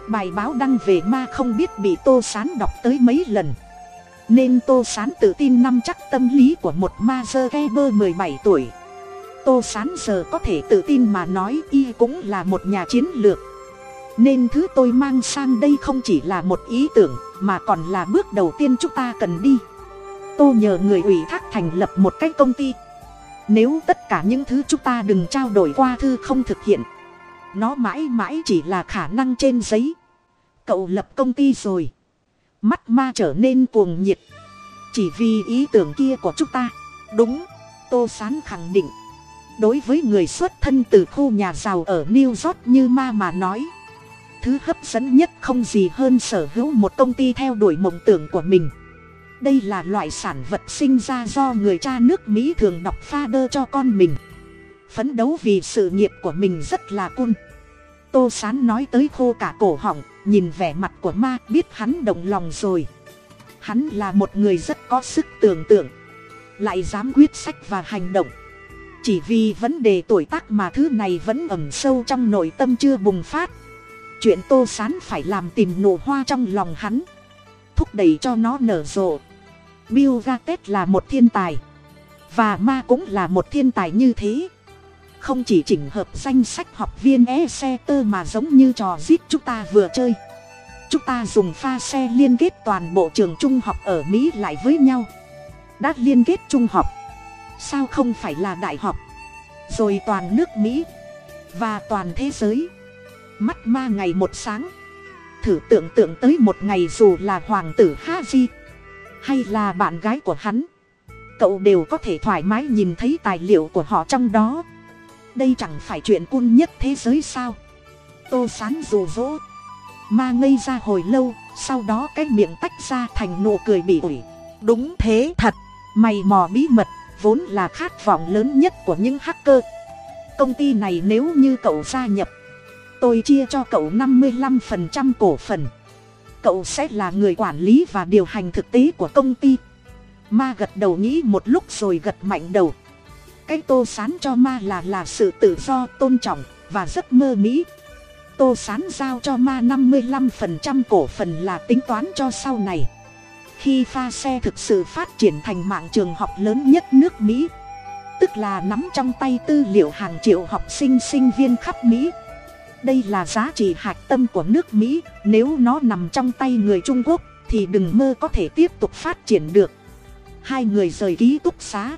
A: Bài báo đăng về ma không biết bị tô sán đọc tới mấy lần. Nên tô sán tự tin nắm chắc tâm lý của một ma dơ keber mười bảy tuổi. Tô sán giờ có thể tự tin mà nói y cũng là một nhà chiến lược nên thứ tôi mang sang đây không chỉ là một ý tưởng, mà còn là bước đầu tiên chúng ta cần đi. Tôi nhờ người ủy thác thành lập một cái công ty. Nếu tất cả những thứ chúng ta đừng trao đổi qua thư không thực hiện, nó mãi mãi chỉ là khả năng trên giấy. Cậu lập công ty rồi. Mắt ma trở nên cuồng nhiệt. Chỉ vì ý tưởng kia của chúng ta. Đúng, tô sán khẳng định. Đối với người xuất thân từ khu nhà giàu ở new york như ma mà nói thứ hấp dẫn nhất không gì hơn sở hữu một công ty theo đuổi mộng tưởng của mình. Đây là loại sản vật sinh ra do người cha nước mỹ thường đọc pha đơ cho con mình. Phấn đấu vì sự nghiệp của mình rất là cun. Tô sán nói tới khô cả cổ họng, nhìn vẻ mặt của ma, biết hắn động lòng rồi. Hắn là một người rất có sức tưởng tượng, lại dám quyết sách và hành động. Chỉ vì vấn đề tuổi tác mà thứ này vẫn ẩm sâu trong nội tâm chưa bùng phát chuyện tô sán phải làm tìm nổ hoa trong lòng hắn. Thúc đẩy cho nó nở rộ. Bill gates là một thiên tài. Và ma cũng là một thiên tài như thế. Không chỉ chỉnh hợp danh sách học viên e xe tơ mà giống như trò zip chúng ta vừa chơi. Chúng ta dùng pha xe liên kết toàn bộ trường trung học ở mỹ lại với nhau. Đã liên kết trung học. Sao không phải là đại học? Rồi toàn nước mỹ. Và toàn thế giới mắt ma ngày một sáng. Thử tưởng tượng tới một ngày dù là hoàng tử ha di hay là bạn gái của hắn, cậu đều có thể thoải mái nhìn thấy tài liệu của họ trong đó. Đây chẳng phải chuyện cun nhất thế giới sao? Tô sán dù rỗ, ma ngây ra hồi lâu, sau đó cái miệng tách ra thành nụ cười bị ủi. Đúng thế thật, mày mò bí mật, vốn là khát vọng lớn nhất của những hacker. Công ty này nếu như cậu gia nhập tôi chia cho cậu năm mươi 55% cổ phần. Cậu sẽ là người quản lý và điều hành thực tế của công ty. Ma gật đầu nghĩ một lúc rồi gật mạnh đầu. Cái tô sán cho ma là là sự tự do, tôn trọng và giấc mơ mỹ tô sán giao cho ma năm mươi 55% cổ phần là tính toán cho sau này. Khi pha xe thực sự phát triển thành mạng trường học lớn nhất nước mỹ, tức là nắm trong tay tư liệu hàng triệu học sinh sinh viên khắp mỹ đây là giá trị hạch tâm của nước mỹ. Nếu nó nằm trong tay người trung quốc, thì đừng mơ có thể tiếp tục phát triển được. Hai người rời ký túc xá.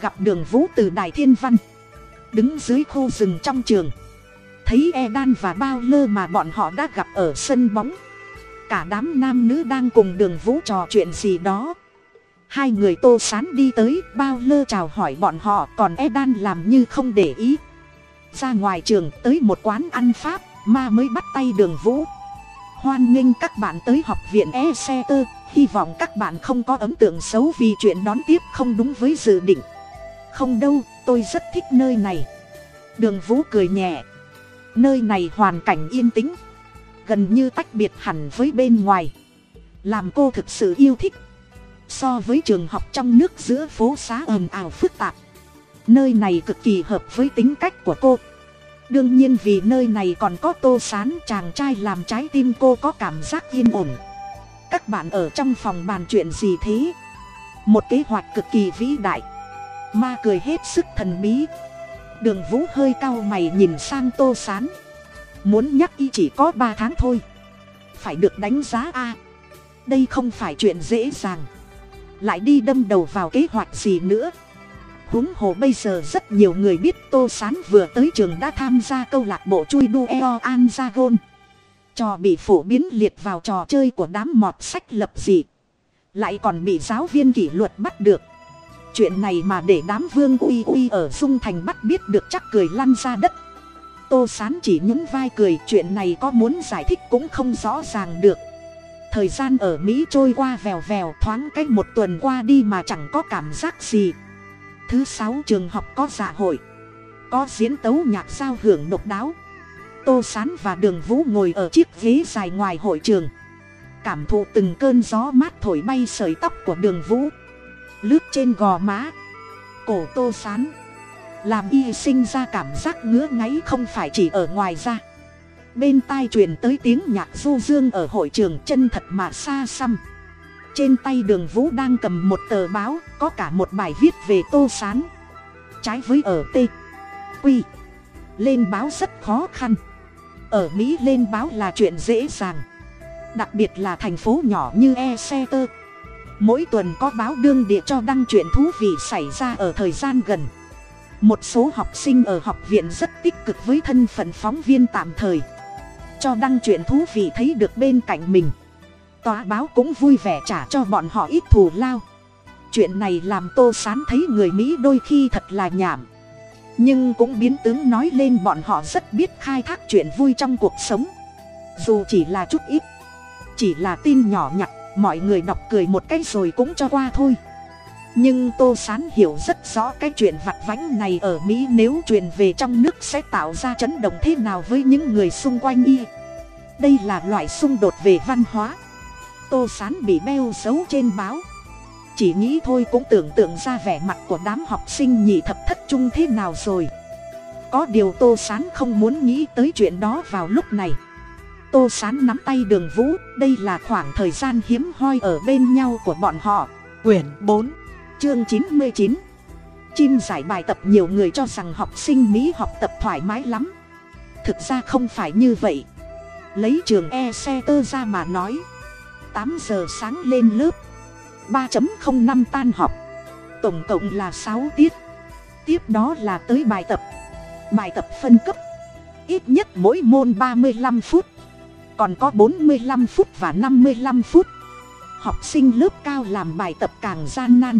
A: Gặp đường vũ từ đài thiên văn. Đứng dưới khu rừng trong trường. Thấy e đan và bao lơ mà bọn họ đã gặp ở sân bóng. Cả đám nam nữ đang cùng đường vũ trò chuyện gì đó. Hai người tô sán đi tới, bao lơ chào hỏi bọn họ, còn e đan làm như không để ý ra ngoài trường tới một quán ăn pháp, ma mới bắt tay đường vũ. Hoan nghênh các bạn tới học viện e xe tơ hy vọng các bạn không có ấn tượng xấu vì chuyện đón tiếp không đúng với dự định. Không đâu, tôi rất thích nơi này. Đường vũ cười nhẹ. Nơi này hoàn cảnh yên tĩnh, gần như tách biệt hẳn với bên ngoài. Làm cô thực sự yêu thích. So với trường học trong nước giữa phố xá ồn ào phức tạp nơi này cực kỳ hợp với tính cách của cô. Đương nhiên vì nơi này còn có tô sán, chàng trai làm trái tim cô có cảm giác yên ổn. Các bạn ở trong phòng bàn chuyện gì thế? Một kế hoạch cực kỳ vĩ đại. Ma cười hết sức thần bí. Đường vũ hơi cau mày nhìn sang tô sán. Muốn nhắc y chỉ có ba tháng thôi. Phải được đánh giá a. Đây không phải chuyện dễ dàng. Lại đi đâm đầu vào kế hoạch gì nữa? Huống hồ bây giờ rất nhiều người biết tô sán vừa tới trường đã tham gia câu lạc bộ chui đu eo an gia gôn. Trò bị phổ biến liệt vào trò chơi của đám mọt sách lập dị. Lại còn bị giáo viên kỷ luật bắt được. Chuyện này mà để đám vương uy uy ở dung thành bắt biết được chắc cười lăn ra đất. Tô sán chỉ nhún vai cười, chuyện này có muốn giải thích cũng không rõ ràng được. Thời gian ở mỹ trôi qua vèo vèo, thoáng cách một tuần qua đi mà chẳng có cảm giác gì thứ sáu trường học có dạ hội, có diễn tấu nhạc giao hưởng độc đáo. Tô sán và đường vũ ngồi ở chiếc ghế dài ngoài hội trường. Cảm thụ từng cơn gió mát thổi bay sợi tóc của đường vũ. Lướt trên gò má, cổ tô sán, làm y sinh ra cảm giác ngứa ngáy không phải chỉ ở ngoài ra bên tai truyền tới tiếng nhạc du dương ở hội trường chân thật mà xa xăm trên tay đường vũ đang cầm một tờ báo, có cả một bài viết về tô sán. Trái với ở t quy lên báo rất khó khăn. Ở mỹ lên báo là chuyện dễ dàng. Đặc biệt là thành phố nhỏ như e xe tơ mỗi tuần có báo đương địa cho đăng chuyện thú vị xảy ra ở thời gian gần. Một số học sinh ở học viện rất tích cực với thân phận phóng viên tạm thời. Cho đăng chuyện thú vị thấy được bên cạnh mình tòa báo cũng vui vẻ trả cho bọn họ ít thù lao. Chuyện này làm tô sán thấy người mỹ đôi khi thật là nhảm. Nhưng cũng biến tướng nói lên bọn họ rất biết khai thác chuyện vui trong cuộc sống. Dù chỉ là chút ít, chỉ là tin nhỏ nhặt, mọi người đọc cười một cái rồi cũng cho qua thôi. Nhưng tô sán hiểu rất rõ cái chuyện vặt vãnh này ở mỹ nếu truyền về trong nước sẽ tạo ra chấn động thế nào với những người xung quanh y. Đây là loại xung đột về văn hóa tô sán bị beo xấu trên báo. Chỉ nghĩ thôi cũng tưởng tượng ra vẻ mặt của đám học sinh nhị thập thất trung thế nào rồi. Có điều tô sán không muốn nghĩ tới chuyện đó vào lúc này. Tô sán nắm tay đường vũ đây là khoảng thời gian hiếm hoi ở bên nhau của bọn họ.
B: Quyển bốn
A: chương chín mươi chín. Chim giải bài tập nhiều người cho rằng học sinh mỹ học tập thoải mái lắm. Thực ra không phải như vậy. Lấy trường e xe tơ ra mà nói tám giờ sáng lên lớp. Ba năm tan học. Tổng cộng là sáu tiết. Tiếp đó là tới bài tập. Bài tập phân cấp. Ít nhất mỗi môn ba mươi năm phút. Còn có bốn mươi năm phút và năm mươi năm phút. Học sinh lớp cao làm bài tập càng gian nan.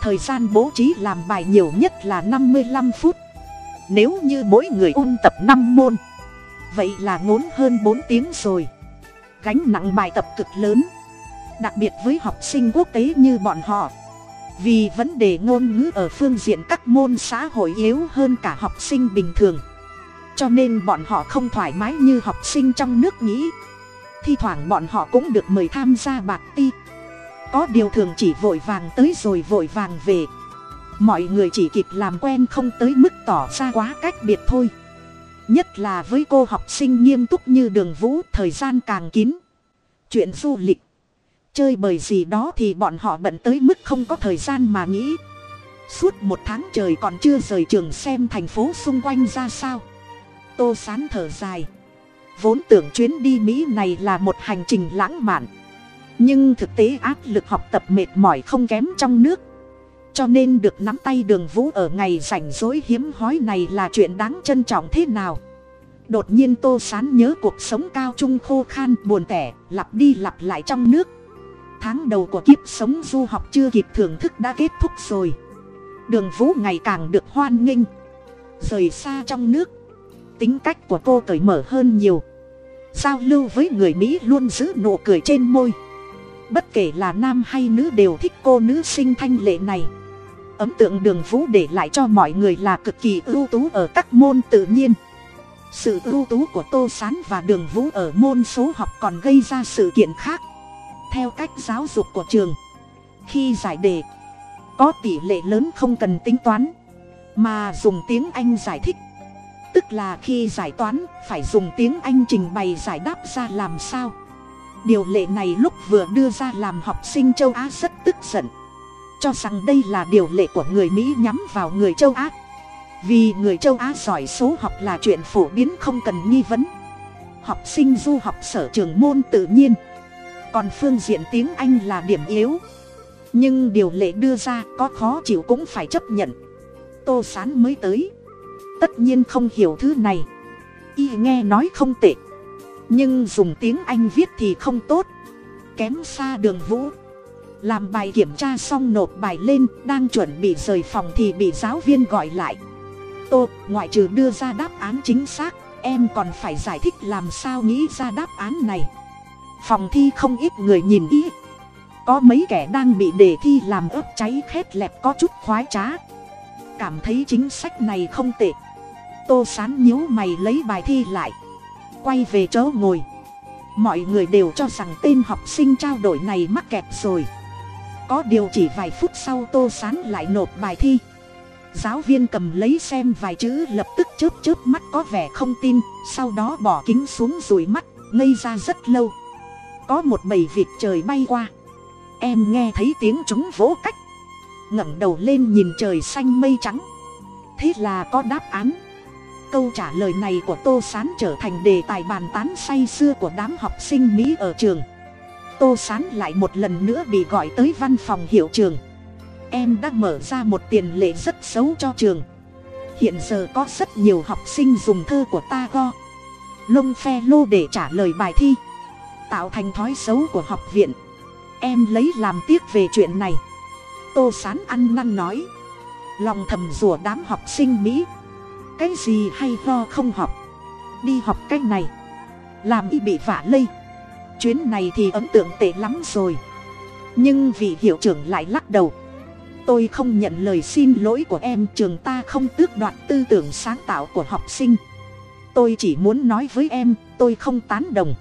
A: Thời gian bố trí làm bài nhiều nhất là năm mươi năm phút. Nếu như mỗi người ôn tập năm môn, vậy là ngốn hơn bốn tiếng rồi gánh nặng bài tập cực lớn. Đặc biệt với học sinh quốc tế như bọn họ. Vì vấn đề ngôn ngữ ở phương diện các môn xã hội yếu hơn cả học sinh bình thường. Cho nên bọn họ không thoải mái như học sinh trong nước nghĩ thi thoảng bọn họ cũng được mời tham gia bạc ti. Có điều thường chỉ vội vàng tới rồi vội vàng về. Mọi người chỉ kịp làm quen không tới mức tỏ ra quá cách biệt thôi nhất là với cô học sinh nghiêm túc như đường vũ, thời gian càng kín. Chuyện du lịch. Chơi bời gì đó thì bọn họ bận tới mức không có thời gian mà nghĩ. Suốt một tháng trời còn chưa rời trường xem thành phố xung quanh ra sao. Tô sán thở dài. Vốn tưởng chuyến đi mỹ này là một hành trình lãng mạn. Nhưng thực tế áp lực học tập mệt mỏi không kém trong nước cho nên được nắm tay đường vũ ở ngày rảnh rỗi hiếm hói này là chuyện đáng trân trọng thế nào. Đột nhiên tô sán nhớ cuộc sống cao trung khô khan, buồn tẻ, lặp đi lặp lại trong nước. Tháng đầu của kiếp sống du học chưa kịp thưởng thức đã kết thúc rồi. Đường vũ ngày càng được hoan nghênh. Rời xa trong nước, tính cách của cô cởi mở hơn nhiều. Giao lưu với người mỹ luôn giữ nụ cười trên môi. Bất kể là nam hay nữ đều thích cô nữ sinh thanh lệ này ấn tượng đường vũ để lại cho mọi người là cực kỳ ưu tú ở các môn tự nhiên. Sự ưu tú của tô s á n và đường vũ ở môn số học còn gây ra sự kiện khác. Theo cách giáo dục của trường, khi giải đề, có tỷ lệ lớn không cần tính toán, mà dùng tiếng anh giải thích. Tức là khi giải toán, phải dùng tiếng anh trình bày giải đáp ra làm sao. Điều lệ này lúc vừa đưa ra làm học sinh châu á rất tức giận cho rằng đây là điều lệ của người mỹ nhắm vào người châu á. Vì người châu á giỏi số học là chuyện phổ biến không cần nghi vấn. Học sinh du học sở trường môn tự nhiên. Còn phương diện tiếng anh là điểm yếu. Nhưng điều lệ đưa ra có khó chịu cũng phải chấp nhận. Tô sán mới tới. Tất nhiên không hiểu thứ này. Y nghe nói không tệ. Nhưng dùng tiếng anh viết thì không tốt. Kém xa đường vũ làm bài kiểm tra xong nộp bài lên, đang chuẩn bị rời phòng thì bị giáo viên gọi lại. Tô ngoại trừ đưa ra đáp án chính xác, em còn phải giải thích làm sao nghĩ ra đáp án này. Phòng thi không ít người nhìn ý. Có mấy kẻ đang bị đề thi làm ướp cháy khét lẹp có chút khoái trá. Cảm thấy chính sách này không tệ. Tô sán nhíu mày lấy bài thi lại. Quay về chỗ ngồi. Mọi người đều cho rằng tên học sinh trao đổi này mắc kẹt rồi có điều chỉ vài phút sau tô sán lại nộp bài thi. Giáo viên cầm lấy xem vài chữ lập tức chớp chớp mắt có vẻ không tin, sau đó bỏ kính xuống rủi mắt, ngây ra rất lâu. Có một bầy vịt trời bay qua. Em nghe thấy tiếng chúng vỗ cách. ngẩng đầu lên nhìn trời xanh mây trắng. Thế là có đáp án. Câu trả lời này của tô s á n trở thành đề tài bàn tán say sưa của đám học sinh mỹ ở trường tô s á n lại một lần nữa bị gọi tới văn phòng hiệu trường. Em đã mở ra một tiền lệ rất xấu cho trường. Hiện giờ có rất nhiều học sinh dùng thơ của ta go. Lông phe lô để trả lời bài thi. Tạo thành thói xấu của học viện. Em lấy làm tiếc về chuyện này. Tô sán ăn năn nói. Lòng thầm rủa đám học sinh mỹ. Cái gì hay ho không học. Đi học cái này. Làm y bị vả lây chuyến này thì ấn tượng tệ lắm rồi. Nhưng vị hiệu trưởng lại lắc đầu. Tôi không nhận lời xin lỗi của em, trường ta không tước đoạt tư tưởng sáng tạo của học sinh. Tôi chỉ muốn nói với em, tôi không tán đồng.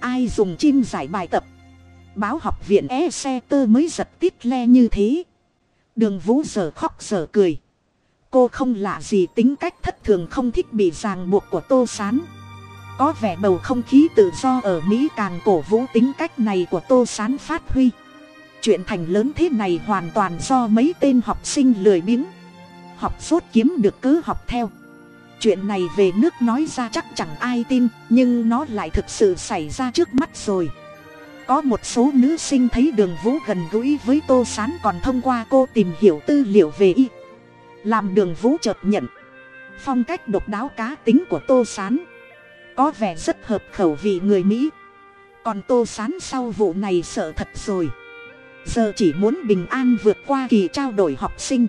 A: Ai dùng chim giải bài tập? Báo học viện e xe tơ mới giật tít le như thế. Đường vũ giờ khóc giờ cười. Cô không lạ gì tính cách thất thường không thích bị ràng buộc của tô s á n có vẻ bầu không khí tự do ở mỹ càng cổ vũ tính cách này của tô s á n phát huy. Chuyện thành lớn thế này hoàn toàn do mấy tên học sinh lười biếng, học sốt kiếm được cứ học theo. Chuyện này về nước nói ra chắc chẳng ai tin, nhưng nó lại thực sự xảy ra trước mắt rồi. Có một số nữ sinh thấy đường vũ gần gũi với tô s á n còn thông qua cô tìm hiểu tư liệu về y. Làm đường vũ chợt nhận. Phong cách độc đáo cá tính của tô s á n có vẻ rất hợp khẩu vị người mỹ. Còn tô sán sau vụ này sợ thật rồi. Giờ chỉ muốn bình an vượt qua kỳ trao đổi học sinh.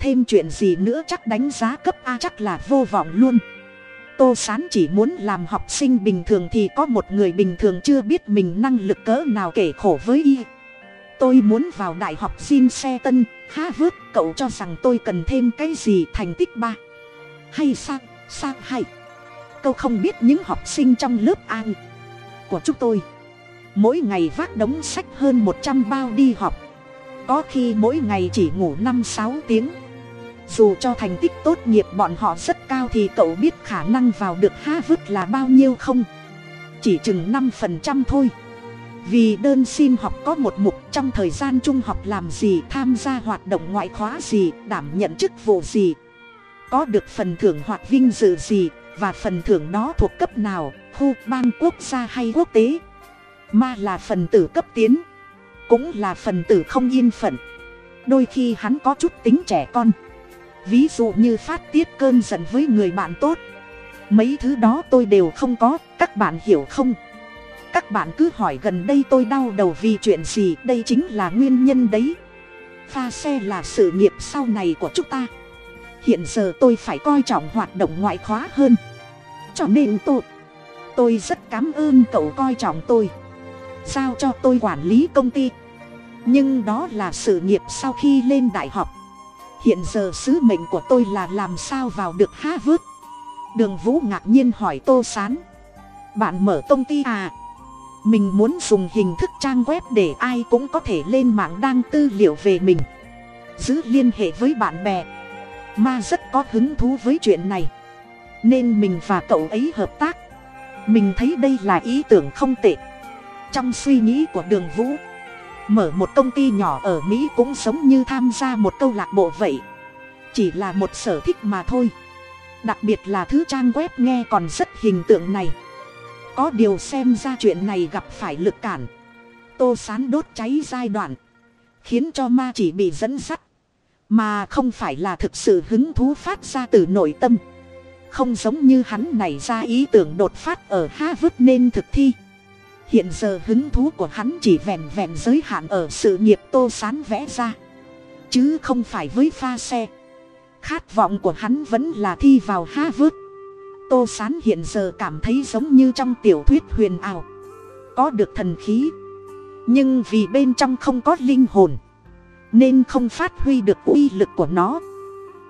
A: Thêm chuyện gì nữa chắc đánh giá cấp a chắc là vô vọng luôn. Tô sán chỉ muốn làm học sinh bình thường thì có một người bình thường chưa biết mình năng lực cỡ nào kể khổ với y. Tôi muốn vào đại học xin xe tân, há vớt cậu cho rằng tôi cần thêm cái gì thành tích ba? Hay sang sang hay cậu không biết những học sinh trong lớp an của chúng tôi. Mỗi ngày vác đống sách hơn một trăm bao đi học. Có khi mỗi ngày chỉ ngủ năm sáu tiếng. Dù cho thành tích tốt nghiệp bọn họ rất cao thì cậu biết khả năng vào được ha vứt là bao nhiêu không? Chỉ chừng năm phần trăm thôi. Vì đơn xin học có một mục trong thời gian trung học làm gì, tham gia hoạt động ngoại khóa gì, đảm nhận chức vụ gì, có được phần thưởng hoặc vinh dự gì và phần thưởng đó thuộc cấp nào? Khu bang quốc gia hay quốc tế? Ma là phần tử cấp tiến, cũng là phần tử không yên phận. Đôi khi hắn có chút tính trẻ con. Ví dụ như phát tiết cơn giận với người bạn tốt. Mấy thứ đó tôi đều không có, các bạn hiểu không? Các bạn cứ hỏi gần đây tôi đau đầu vì chuyện gì, đây chính là nguyên nhân đấy. Pha xe là sự nghiệp sau này của chúng ta hiện giờ tôi phải coi trọng hoạt động ngoại khóa hơn. Cho nên tôi tôi rất cảm ơn cậu coi trọng tôi. Giao cho tôi quản lý công ty. Nhưng đó là sự nghiệp sau khi lên đại học. Hiện giờ sứ mệnh của tôi là làm sao vào được há vớt? Đường vũ ngạc nhiên hỏi tô s á n bạn mở công ty à? Mình muốn dùng hình thức trang web để ai cũng có thể lên mạng đăng tư liệu về mình. Giữ liên hệ với bạn bè ma rất có hứng thú với chuyện này. Nên mình và cậu ấy hợp tác. Mình thấy đây là ý tưởng không tệ. Trong suy nghĩ của đường vũ, mở một công ty nhỏ ở mỹ cũng giống như tham gia một câu lạc bộ vậy. Chỉ là một sở thích mà thôi. Đặc biệt là thứ trang web nghe còn rất hình tượng này. Có điều xem ra chuyện này gặp phải lực cản. Tô sán đốt cháy giai đoạn, khiến cho ma chỉ bị dẫn dắt mà không phải là thực sự hứng thú phát ra từ nội tâm. Không giống như hắn này ra ý tưởng đột phát ở ha vứt nên thực thi. Hiện giờ hứng thú của hắn chỉ vẹn vẹn giới hạn ở sự nghiệp tô sán vẽ ra. Chứ không phải với pha xe. Khát vọng của hắn vẫn là thi vào ha vứt tô Sán hiện giờ cảm thấy giống như trong tiểu thuyết huyền ảo. Có được thần khí. Nhưng vì bên trong không có linh hồn nên không phát huy được uy lực của nó.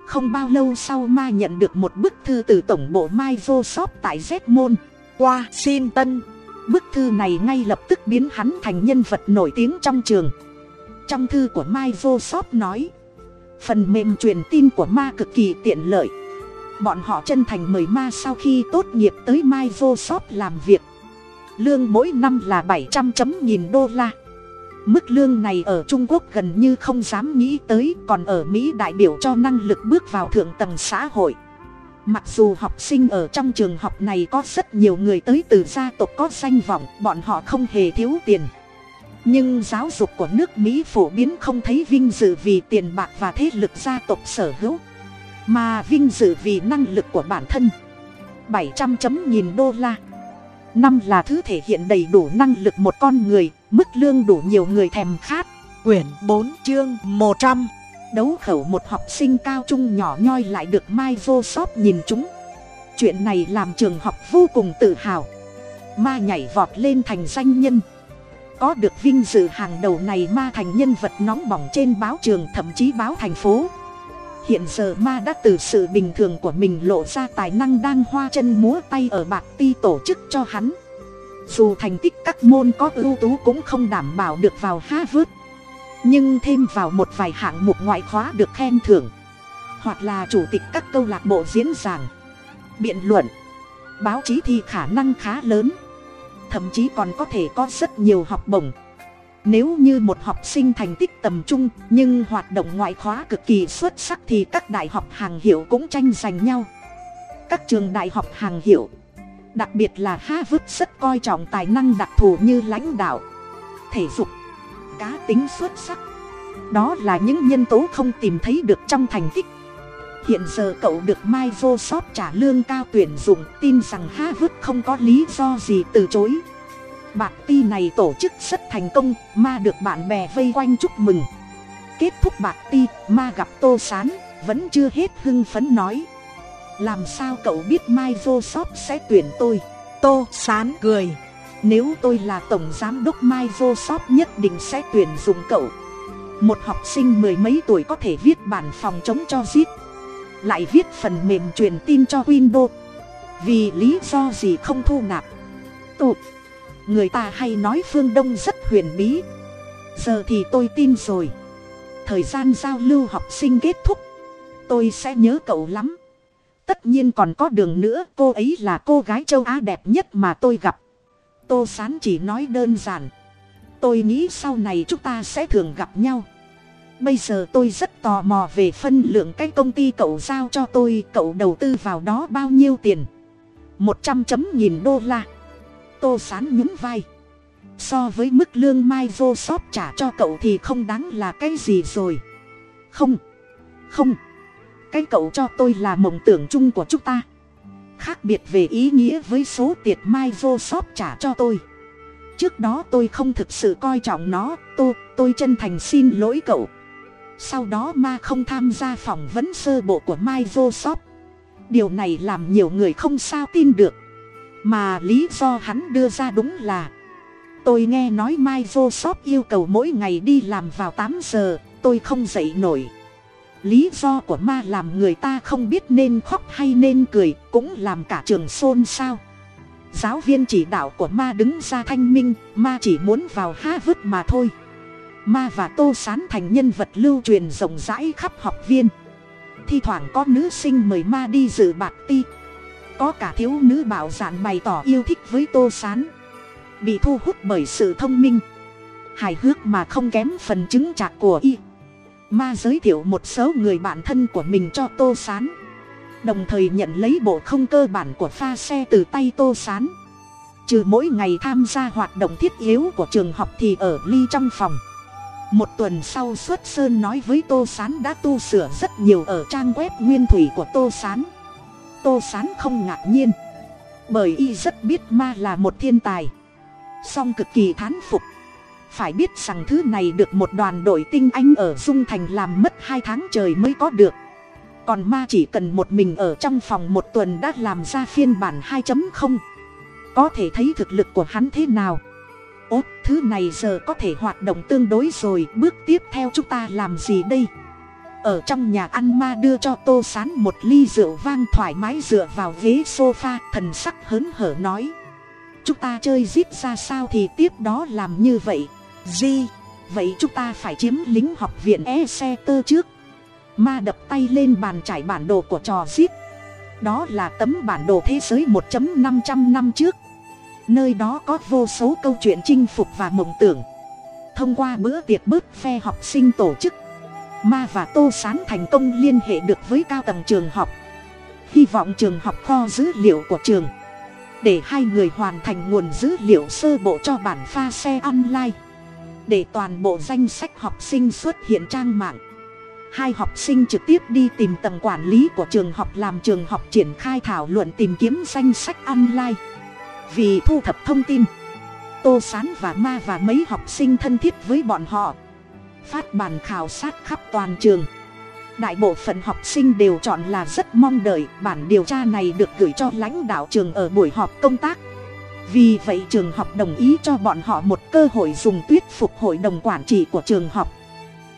A: Không bao lâu sau ma nhận được một bức thư từ tổng bộ Mai Vô microsoft tại z môn qua xin tân bức thư này ngay lập tức biến hắn thành nhân vật nổi tiếng trong trường. Trong thư của Mai Vô microsoft nói, phần mềm truyền tin của ma cực kỳ tiện lợi. Bọn họ chân thành mời ma sau khi tốt nghiệp tới Mai Vô microsoft làm việc. Lương mỗi năm là bảy trăm chấm nghìn đô la mức lương này ở trung quốc gần như không dám nghĩ tới, còn ở mỹ đại biểu cho năng lực bước vào thượng tầng xã hội. Mặc dù học sinh ở trong trường học này có rất nhiều người tới từ gia tộc có danh vọng, bọn họ không hề thiếu tiền. Nhưng giáo dục của nước mỹ phổ biến không thấy vinh dự vì tiền bạc và thế lực gia tộc sở hữu, mà vinh dự vì năng lực của bản thân. Bảy trăm chấm nghìn đô la năm là thứ thể hiện đầy đủ năng lực một con người mức lương đủ nhiều người thèm khát.
B: Quyển bốn chương một trăm.
A: Đấu khẩu một học sinh cao trung nhỏ nhoi lại được mai vô shop nhìn chúng. Chuyện này làm trường học vô cùng tự hào. Ma nhảy vọt lên thành danh nhân. Có được vinh dự hàng đầu này ma thành nhân vật nóng bỏng trên báo trường thậm chí báo thành phố hiện giờ ma đã từ sự bình thường của mình lộ ra tài năng đang hoa chân múa tay ở bạc ti tổ chức cho hắn. Dù thành tích các môn có ưu tú cũng không đảm bảo được vào harvard nhưng thêm vào một vài hạng mục ngoại khóa được khen thưởng. Hoặc là chủ tịch các câu lạc bộ diễn giảng. Biện luận. Báo chí thì khả năng khá lớn. Thậm chí còn có thể có rất nhiều học bổng nếu như một học sinh thành tích tầm trung, nhưng hoạt động ngoại khóa cực kỳ xuất sắc thì các đại học hàng hiệu cũng tranh giành nhau. Các trường đại học hàng hiệu, đặc biệt là harvard rất coi trọng tài năng đặc thù như lãnh đạo, thể dục, cá tính xuất sắc. Đó là những nhân tố không tìm thấy được trong thành tích. Hiện giờ cậu được microsoft trả lương cao tuyển dụng, tin rằng harvard không có lý do gì từ chối bạc ti này tổ chức rất thành công, ma được bạn bè vây quanh chúc mừng. Kết thúc bạc ti, ma gặp tô s á n vẫn chưa hết hưng phấn nói. Làm sao cậu biết microsoft sẽ tuyển tôi?
B: Tô sán cười.
A: Nếu tôi là tổng giám đốc microsoft nhất định sẽ tuyển dụng cậu. Một học sinh mười mấy tuổi có thể viết bản phòng chống cho zip lại viết phần mềm truyền tin cho windows. Vì lý do gì không thu nạp? Tụt người ta hay nói phương đông rất huyền bí. Giờ thì tôi tin rồi. Thời gian giao lưu học sinh kết thúc. Tôi sẽ nhớ cậu lắm. Tất nhiên còn có đường nữa, cô ấy là cô gái châu á đẹp nhất mà tôi gặp. Tô sán chỉ nói đơn giản. Tôi nghĩ sau này chúng ta sẽ thường gặp nhau. Bây giờ tôi rất tò mò về phân lượng cái công ty cậu giao cho tôi, cậu đầu tư vào đó bao nhiêu tiền? Một trăm chấm nghìn đô la tô sán nhún vai. So với mức lương mai vô sóp trả cho cậu thì không đáng là cái gì rồi. Không không. Cái cậu cho tôi là mộng tưởng chung của chúng ta. Khác biệt về ý nghĩa với số tiền sóp trả cho tôi. Trước đó tôi không thực sự coi trọng nó tôi tôi chân thành xin lỗi cậu. Sau đó ma không tham gia phỏng vấn sơ bộ của mai vô sóp. Điều này làm nhiều người không sao tin được mà lý do hắn đưa ra đúng là, tôi nghe nói mai vô shop yêu cầu mỗi ngày đi làm vào tám giờ, tôi không dậy nổi. Lý do của ma làm người ta không biết nên khóc hay nên cười, cũng làm cả trường xôn xao. Giáo viên chỉ đạo của ma đứng ra thanh minh, ma chỉ muốn vào há vứt mà thôi. Ma và tô sán thành nhân vật lưu truyền rộng rãi khắp học viên. Thi thoảng có nữ sinh mời ma đi dự bạc ti có cả thiếu nữ bảo giản bày tỏ yêu thích với tô s á n bị thu hút bởi sự thông minh. Hài hước mà không kém phần chứng chạc của y. Ma giới thiệu một số người bạn thân của mình cho tô s á n đồng thời nhận lấy bộ không cơ bản của pha xe từ tay tô s á n trừ mỗi ngày tham gia hoạt động thiết yếu của trường học thì ở ly trong phòng. Một tuần sau xuất sơn nói với tô s á n đã tu sửa rất nhiều ở trang web nguyên thủy của tô s á n tô sán không ngạc nhiên. Bởi y rất biết ma là một thiên tài. Song cực kỳ thán phục. Phải biết rằng thứ này được một đoàn đội tinh anh ở dung thành làm mất hai tháng trời mới có được. Còn ma chỉ cần một mình ở trong phòng một tuần đã làm ra phiên bản 2.0 có thể thấy thực lực của hắn thế nào. Ốt, thứ này giờ có thể hoạt động tương đối rồi, bước tiếp theo chúng ta làm gì đây? Ở trong nhà ăn ma đưa cho tô sán một ly rượu vang thoải mái dựa vào ghế sofa, thần sắc hớn hở nói. Chúng ta chơi zip ra sao thì tiếp đó làm như vậy. Di, vậy chúng ta phải chiếm lính học viện e xe tơ trước. Ma đập tay lên bàn trải bản đồ của trò zip đó là tấm bản đồ thế giới 1.500 năm trước. Nơi đó có vô số câu chuyện chinh phục và mộng tưởng. Thông qua bữa tiệc bớt phe học sinh tổ chức ma và tô sán thành công liên hệ được với cao tầng trường học. Hy vọng trường học kho dữ liệu của trường. Để hai người hoàn thành nguồn dữ liệu sơ bộ cho bản pha xe online. Để toàn bộ danh sách học sinh xuất hiện trang mạng. Hai học sinh trực tiếp đi tìm tầng quản lý của trường học làm trường học triển khai thảo luận tìm kiếm danh sách online. Vì thu thập thông tin, tô sán và ma và mấy học sinh thân thiết với bọn họ phát bản khảo sát khắp toàn trường. Đại bộ phận học sinh đều chọn là rất mong đợi bản điều tra này được gửi cho lãnh đạo trường ở buổi họp công tác. Vì vậy trường học đồng ý cho bọn họ một cơ hội dùng tuyết phục hội đồng quản trị của trường học.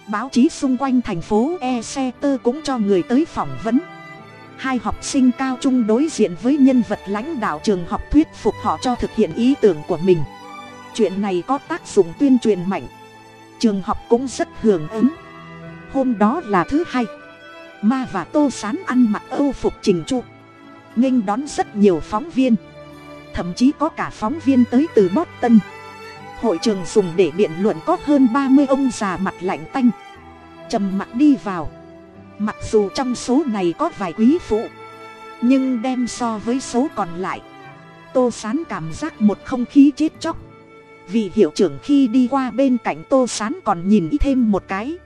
A: Báo chí xung quanh thành phố e xe tơ cũng cho người tới phỏng vấn. Hai học sinh cao trung đối diện với nhân vật lãnh đạo trường học thuyết phục họ cho thực hiện ý tưởng của mình. Chuyện này có tác dụng tuyên truyền mạnh trường học cũng rất hưởng ứng. Hôm đó là thứ hai. Ma và tô sán ăn mặc âu phục trình chu. Nghênh đón rất nhiều phóng viên. Thậm chí có cả phóng viên tới từ boston. Hội trường dùng để biện luận có hơn ba mươi ông già mặt lạnh tanh. Trầm mặc đi vào. Mặc dù trong số này có vài quý phụ, nhưng đem so với số còn lại, tô sán cảm giác một không khí chết chóc vị hiệu trưởng khi đi qua bên cạnh tô sán còn nhìn ý thêm một cái.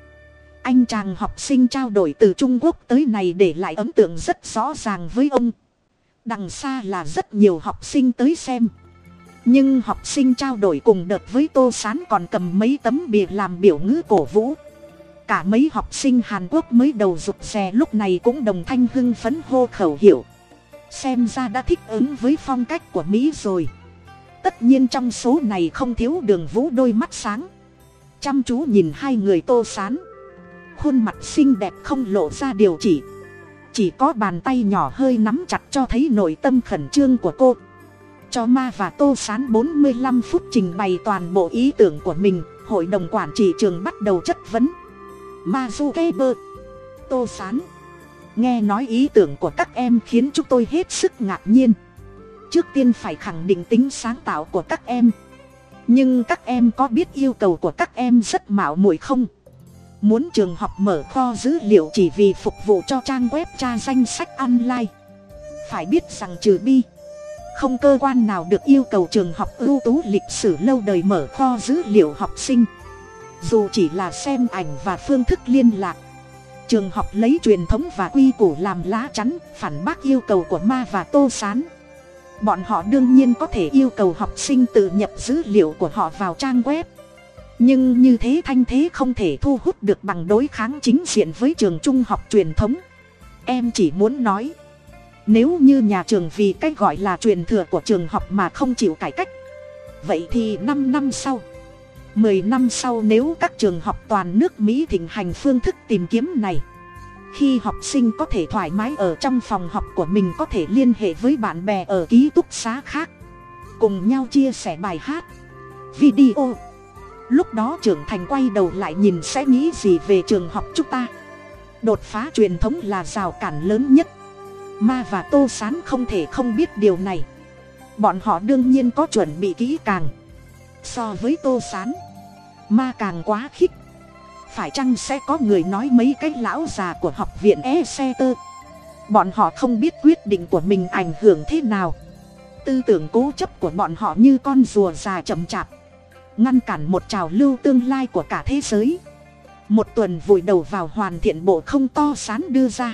A: Anh chàng học sinh trao đổi từ trung quốc tới này để lại ấn tượng rất rõ ràng với ông. Đằng xa là rất nhiều học sinh tới xem. Nhưng học sinh trao đổi cùng đợt với tô sán còn cầm mấy tấm bìa làm biểu ngữ cổ vũ. Cả mấy học sinh hàn quốc mới đầu rụt rè lúc này cũng đồng thanh hưng phấn hô khẩu hiệu. Xem ra đã thích ứng với phong cách của mỹ rồi tất nhiên trong số này không thiếu đường vũ đôi mắt sáng. Chăm chú nhìn hai người tô sán. Khuôn mặt xinh đẹp không lộ ra điều chỉ. Chỉ có bàn tay nhỏ hơi nắm chặt cho thấy nội tâm khẩn trương của cô. Cho ma và tô sán bốn mươi lăm phút trình bày toàn bộ ý tưởng của mình, hội đồng quản trị trường bắt đầu chất vấn. Ma du ke bơ tô sán. Nghe nói ý tưởng của các em khiến chúng tôi hết sức ngạc nhiên trước tiên phải khẳng định tính sáng tạo của các em. Nhưng các em có biết yêu cầu của các em rất mạo muội không? Muốn trường học mở kho dữ liệu chỉ vì phục vụ cho trang web tra danh sách online. Phải biết rằng trừ bi, không cơ quan nào được yêu cầu trường học ưu tú lịch sử lâu đời mở kho dữ liệu học sinh. Dù chỉ là xem ảnh và phương thức liên lạc, trường học lấy truyền thống và quy củ làm lá chắn, phản bác yêu cầu của ma và tô sán bọn họ đương nhiên có thể yêu cầu học sinh tự nhập dữ liệu của họ vào trang web. Nhưng như thế thanh thế không thể thu hút được bằng đối kháng chính diện với trường trung học truyền thống. Em chỉ muốn nói, nếu như nhà trường vì cách gọi là truyền thừa của trường học mà không chịu cải cách, vậy thì năm năm sau, mười năm sau nếu các trường học toàn nước mỹ thịnh hành phương thức tìm kiếm này khi học sinh có thể thoải mái ở trong phòng học của mình có thể liên hệ với bạn bè ở ký túc xá khác. Cùng nhau chia sẻ bài hát, video. Lúc đó trưởng thành quay đầu lại nhìn sẽ nghĩ gì về trường học chúng ta. Đột phá truyền thống là rào cản lớn nhất. Ma và tô sán không thể không biết điều này. Bọn họ đương nhiên có chuẩn bị kỹ càng. So với tô s á n ma càng quá khích phải chăng sẽ có người nói mấy cái lão già của học viện e xe tơ? Bọn họ không biết quyết định của mình ảnh hưởng thế nào. Tư tưởng cố chấp của bọn họ như con rùa già chậm chạp, ngăn cản một trào lưu tương lai của cả thế giới. Một tuần vùi đầu vào hoàn thiện bộ không to sán đưa ra.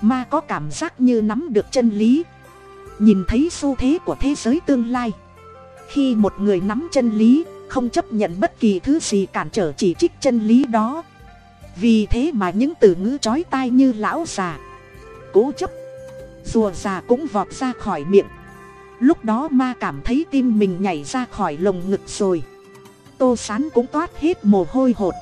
A: Ma có cảm giác như nắm được chân lý, nhìn thấy xu thế của thế giới tương lai. Khi một người nắm chân lý không chấp nhận bất kỳ thứ gì cản trở chỉ trích chân lý đó. Vì thế mà những từ ngữ chói tai như lão già, cố chấp, rùa già cũng vọt ra khỏi miệng. Lúc đó ma cảm thấy tim mình nhảy ra khỏi lồng ngực rồi. Tô sán cũng toát hết mồ hôi hột.